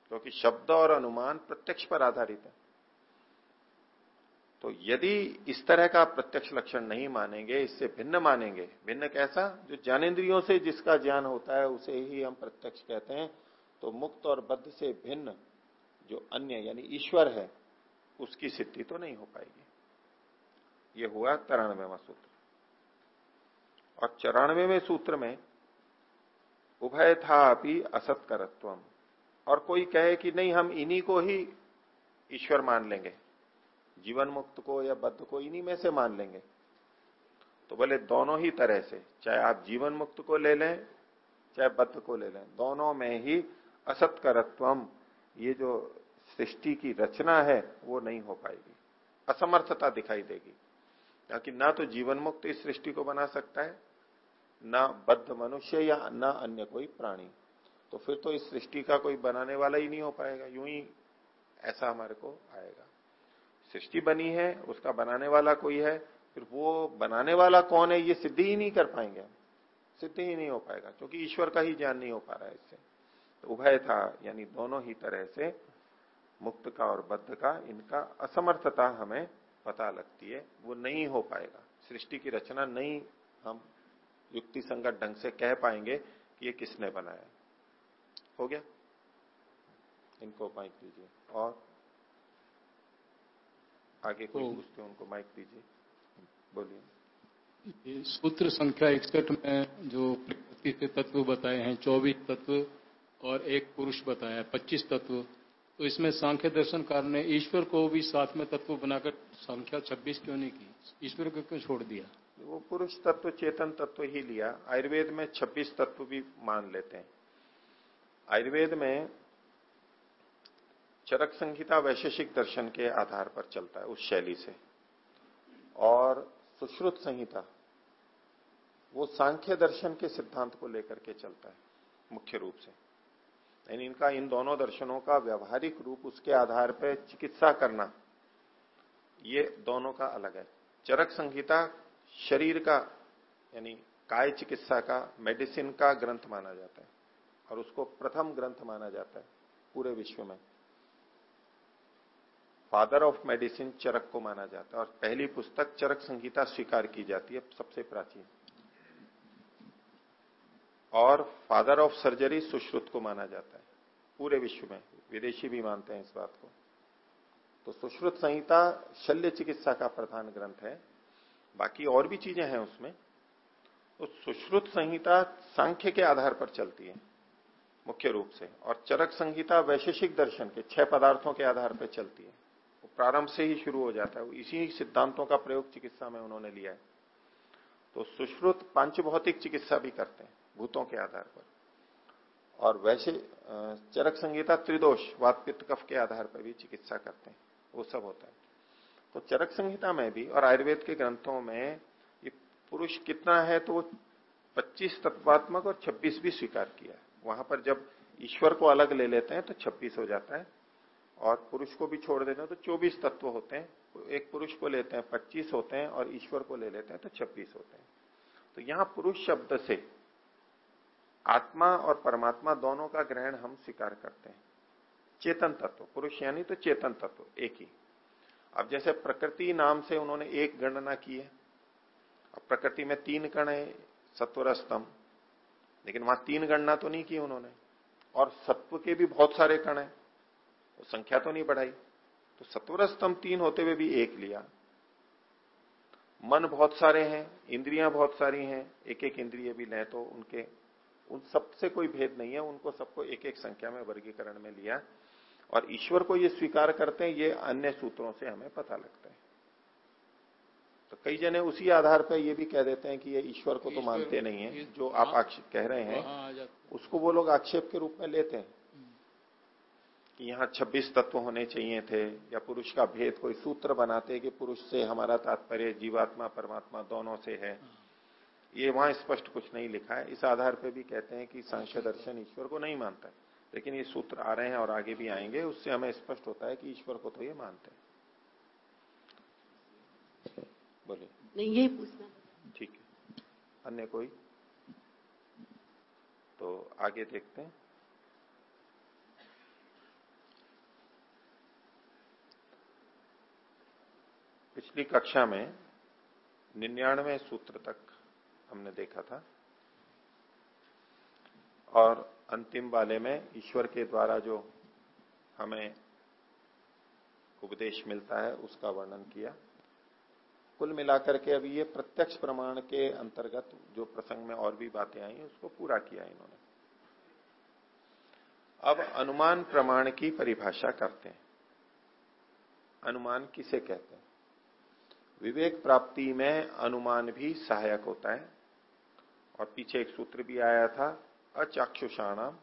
क्योंकि शब्द और अनुमान प्रत्यक्ष पर आधारित है। तो यदि इस तरह का प्रत्यक्ष लक्षण नहीं मानेंगे, इससे भिन्न मानेंगे। भिन्न कैसा? जो ज्ञानेन्द्रियों से जिसका ज्ञान होता है, उसे ही हम प्रत्यक्ष कहते हैं। तो मुक्त और बद्ध से भिन्न जो अन्य, यानी ईश्वर है, उसकी सिद्धि तो नहीं हो पाएगी। ये हुआ तिरानवेवा सूत्र। और चौरानवे सूत्र में उभय था अभी असत्करत्व और कोई कहे कि नहीं, हम इन्हीं को ही ईश्वर मान लेंगे। जीवन मुक्त को या बद्ध को इन्हीं में से मान लेंगे। तो बोले, दोनों ही तरह से, चाहे आप जीवन मुक्त को ले लें, चाहे बद्ध को ले लें, दोनों में ही असत्करत्वम। ये जो सृष्टि की रचना है, वो नहीं हो पाएगी। असमर्थता दिखाई देगी। ताकि ना तो जीवन मुक्त इस सृष्टि को बना सकता है, ना बद्ध मनुष्य या ना अन्य कोई प्राणी। तो फिर तो इस सृष्टि का कोई बनाने वाला ही नहीं हो पाएगा, यूँ ही ऐसा हमारे को आएगा। सृष्टि बनी है, उसका बनाने वाला कोई है, फिर वो बनाने वाला कौन है, ये सिद्धि ही नहीं कर पाएँगे सिद्धि ही नहीं हो पाएगा, क्योंकि ईश्वर का ही ज्ञान नहीं हो पा रहा है इससे। तो उभय था, यानी दोनों ही तरह से मुक्त का और बद्ध का, इनका असमर्थता हमें पता लगती है वो नहीं हो पाएगा। सृष्टि की रचना नहीं हम युक्ति संगत ढंग से कह पाएँगे कि ये किसने बनाया। हो गया? इनको माइक दीजिए। और आगे कोई तो- पूछते उनको माइक दीजिए। बोलिए। सूत्र संख्या इकसठ में जो प्रकृति के तत्व बताए हैं चौबीस तत्व और एक पुरुष बताया है पच्चीस तत्व। तो इसमें सांख्य दर्शनकार ने ईश्वर को भी साथ में तत्व बनाकर संख्या छब्बीस क्यों नहीं की? ईश्वर को क्यों छोड़ दिया? वो पुरुष तत्व, चेतन तत्व ही लिया। आयुर्वेद में 26 तत्व भी मान लेते हैं। आयुर्वेद में चरक संहिता वैशेषिक दर्शन के आधार पर चलता है, उस शैली से। और सुश्रुत संहिता, वो सांख्य दर्शन के सिद्धांत को लेकर के चलता है, मुख्य रूप से। यानी इनका, इन दोनों दर्शनों का व्यवहारिक रूप उसके आधार पर चिकित्सा करना, ये दोनों का अलग है। चरक संहिता शरीर का, यानी काय चिकित्सा का, मेडिसिन का ग्रंथ माना जाता है, और उसको प्रथम ग्रंथ माना जाता है पूरे विश्व में। फादर ऑफ़ मेडिसिन चरक को माना जाता है, और पहली पुस्तक चरक संहिता स्वीकार की जाती है, सबसे प्राचीन। और फादर ऑफ़ सर्जरी सुश्रुत को माना जाता है। पूरे विश्व में, विदेशी भी मानते हैं इस बात को। तो सुश्रुत संहिता शल्य चिकित्सा का प्रधान ग्रंथ है। बाकी और भी चीज़ें हैं उसमें। तो सुश्रुत संहिता सांख्य के आधार पर चलती है, मुख्य रूप से। और चरक संहिता वैशेषिक दर्शन के छह पदार्थों के आधार पर चलती है। वो प्रारंभ से ही शुरू हो जाता है। इसी सिद्धांतों का प्रयोग चिकित्सा में उन्होंने लिया है। तो सुश्रुत पाँच भौतिक चिकित्सा भी करते हैं, भूतों के आधार पर। और वैसे चरक संहिता त्रिदोष, वात पित्त कफ के आधार पर भी चिकित्सा करते हैं, वो सब होता है। तो चरक संहिता में भी और आयुर्वेद के ग्रंथों में ये पुरुष कितना है तो वो 25 तत्वात्मक और 26 भी स्वीकार किया है। वहाँ पर जब ईश्वर को अलग ले लेते हैं तो 26 हो जाता है और पुरुष को भी छोड़ देते हैं तो 24 तत्व होते हैं। एक पुरुष को लेते हैं 25 होते हैं और ईश्वर को ले लेते हैं तो 26 होते हैं। तो यहाँ पुरुष शब्द से आत्मा और परमात्मा दोनों का ग्रहण हम स्वीकार करते हैं। चेतन तत्व, पुरुष यानी तो चेतन तत्व, एक ही। अब जैसे प्रकृति नाम से उन्होंने एक गणना की है, अब प्रकृति में तीन कण है सत्वर स्तंभ। लेकिन वहाँ तीन गणना तो नहीं की उन्होंने, और सत्व के भी बहुत सारे कण है तो संख्या तो नहीं बढ़ाई। तो सत्वर स्तंभ तीन होते हुए भी एक लिया। मन बहुत सारे हैं, इंद्रियाँ बहुत सारी हैं एक एक इंद्रिय भी लें तो उनके उन सबसे कोई भेद नहीं है उनको सबको एक एक संख्या में वर्गीकरण में लिया। और ईश्वर को ये स्वीकार करते हैं ये अन्य सूत्रों से हमें पता लगता है। तो कई जने उसी आधार पर ये भी कह देते हैं कि ये ईश्वर को तो मानते नहीं है जो आप आक्षेप कह रहे हैं। हाँ, उसको वो लोग आक्षेप के रूप में लेते हैं। कि यहाँ 26 तत्व होने चाहिए थे या पुरुष का भेद कोई सूत्र बनाते कि पुरुष से हमारा तात्पर्य जीवात्मा परमात्मा दोनों से है। ये वहाँ स्पष्ट कुछ नहीं लिखा है। इस आधार पर भी कहते हैं कि सांख्य दर्शन ईश्वर को नहीं मानता है। लेकिन ये सूत्र आ रहे हैं और आगे भी आएँगे उससे हमें स्पष्ट होता है कि ईश्वर को तो ये मानते हैं। बोलिए। नहीं यही पूछना ठीक है। अन्य कोई? तो आगे देखते हैं। पिछली कक्षा में निन्यानवे सूत्र तक हमने देखा था। और अंतिम वाले में ईश्वर के द्वारा जो हमें उपदेश मिलता है, उसका वर्णन किया। कुल मिलाकर के अभी ये प्रत्यक्ष प्रमाण के अंतर्गत जो प्रसंग में और भी बातें आई उसको पूरा किया इन्होंने। अब अनुमान प्रमाण की परिभाषा करते हैं। अनुमान किसे कहते हैं? विवेक प्राप्ति में अनुमान भी सहायक होता है। और पीछे एक सूत्र भी आया था, अचाक्षुषाणाम,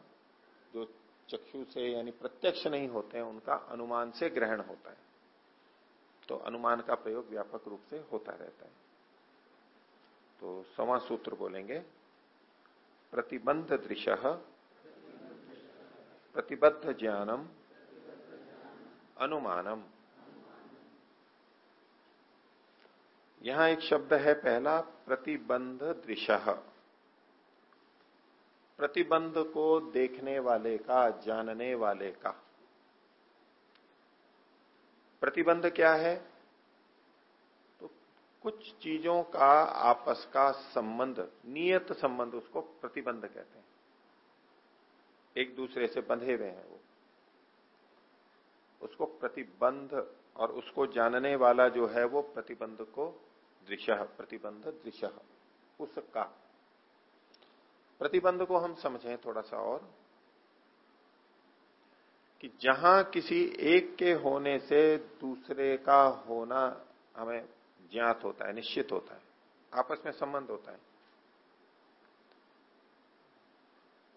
जो चक्षु से यानी प्रत्यक्ष नहीं होते हैं, उनका अनुमान से ग्रहण होता है। तो अनुमान का प्रयोग व्यापक रूप से होता रहता है। तो सवा सूत्र बोलेंगे, प्रतिबंध दृश्य, प्रतिबद्ध ज्ञानम, अनुमानम। यहाँ एक शब्द है पहला, प्रतिबंध दृश प्रतिबंध को देखने वाले का, जानने वाले का। प्रतिबंध क्या है? तो कुछ चीज़ों का आपस का संबंध, नियत संबंध उसको प्रतिबंध कहते हैं। एक दूसरे से बंधे हुए हैं वो। उसको प्रतिबंध और उसको जानने वाला जो है वो प्रतिबंध को दृश्य, प्रतिबंध दृश्य, उसका। प्रतिबंध को हम समझें थोड़ा सा और, कि जहाँ किसी एक के होने से दूसरे का होना हमें ज्ञात होता है, निश्चित होता है, आपस में संबंध होता है।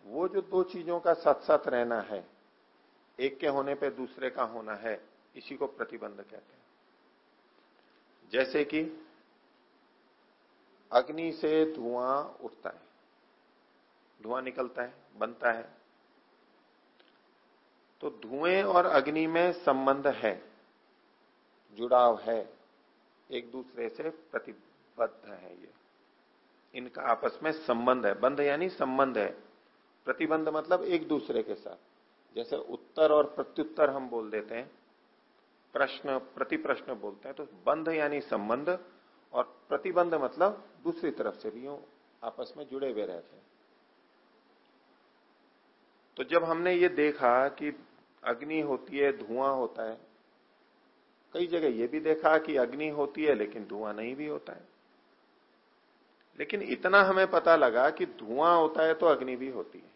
वो जो दो चीज़ों का साथ साथ रहना है, एक के होने पे दूसरे का होना है, इसी को प्रतिबंध कहते हैं। जैसे कि अग्नि से धुआँ उठता है। धुआँ निकलता है, बनता है। तो धुएँ और अग्नि में संबंध है, जुड़ाव है, एक दूसरे से प्रतिबद्ध है ये। इनका आपस में संबंध है, बंध यानी संबंध है। प्रतिबंध मतलब एक दूसरे के साथ। जैसे उत्तर और प्रत्युत्तर हम बोल देते हैं, प्रश्न प्रति प्रश्न बोलते हैं तो बंध यानी संबंध, और प्रतिबंध मतलब दूसरी तरफ़ से भी आपस में जुड़े हुए रहते हैं। तो जब हमने ये देखा कि अग्नि होती है, धुआँ होता है, कई जगह ये भी देखा कि अग्नि होती है, लेकिन धुआँ नहीं भी होता है। लेकिन इतना हमें पता लगा कि धुआँ होता है तो अग्नि भी होती है।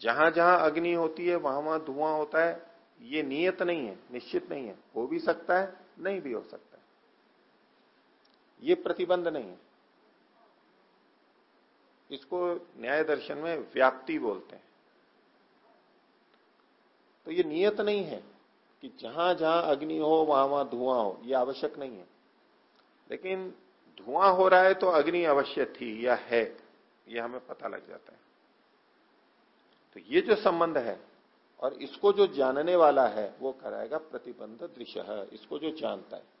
जहाँ जहाँ अग्नि होती है, वहाँ वहाँ धुआँ होता है, ये नियत नहीं है, निश्चित नहीं है। हो भी सकता है, नहीं भी हो सकता है। ये प्रतिबंध नहीं है। इसको न्याय दर्शन में व्याप्ति बोलते हैं। तो ये नियत नहीं है कि जहाँ जहाँ अग्नि हो, वहाँ वहाँ धुआँ हो, ये आवश्यक नहीं है। लेकिन धुआँ हो रहा है तो अग्नि अवश्य थी, या है, ये हमें पता लग जाता है। तो ये जो संबंध है, और इसको जो जानने वाला है, वो कराएगा प्रतिबंध दृश्य, इसको जो जानता है।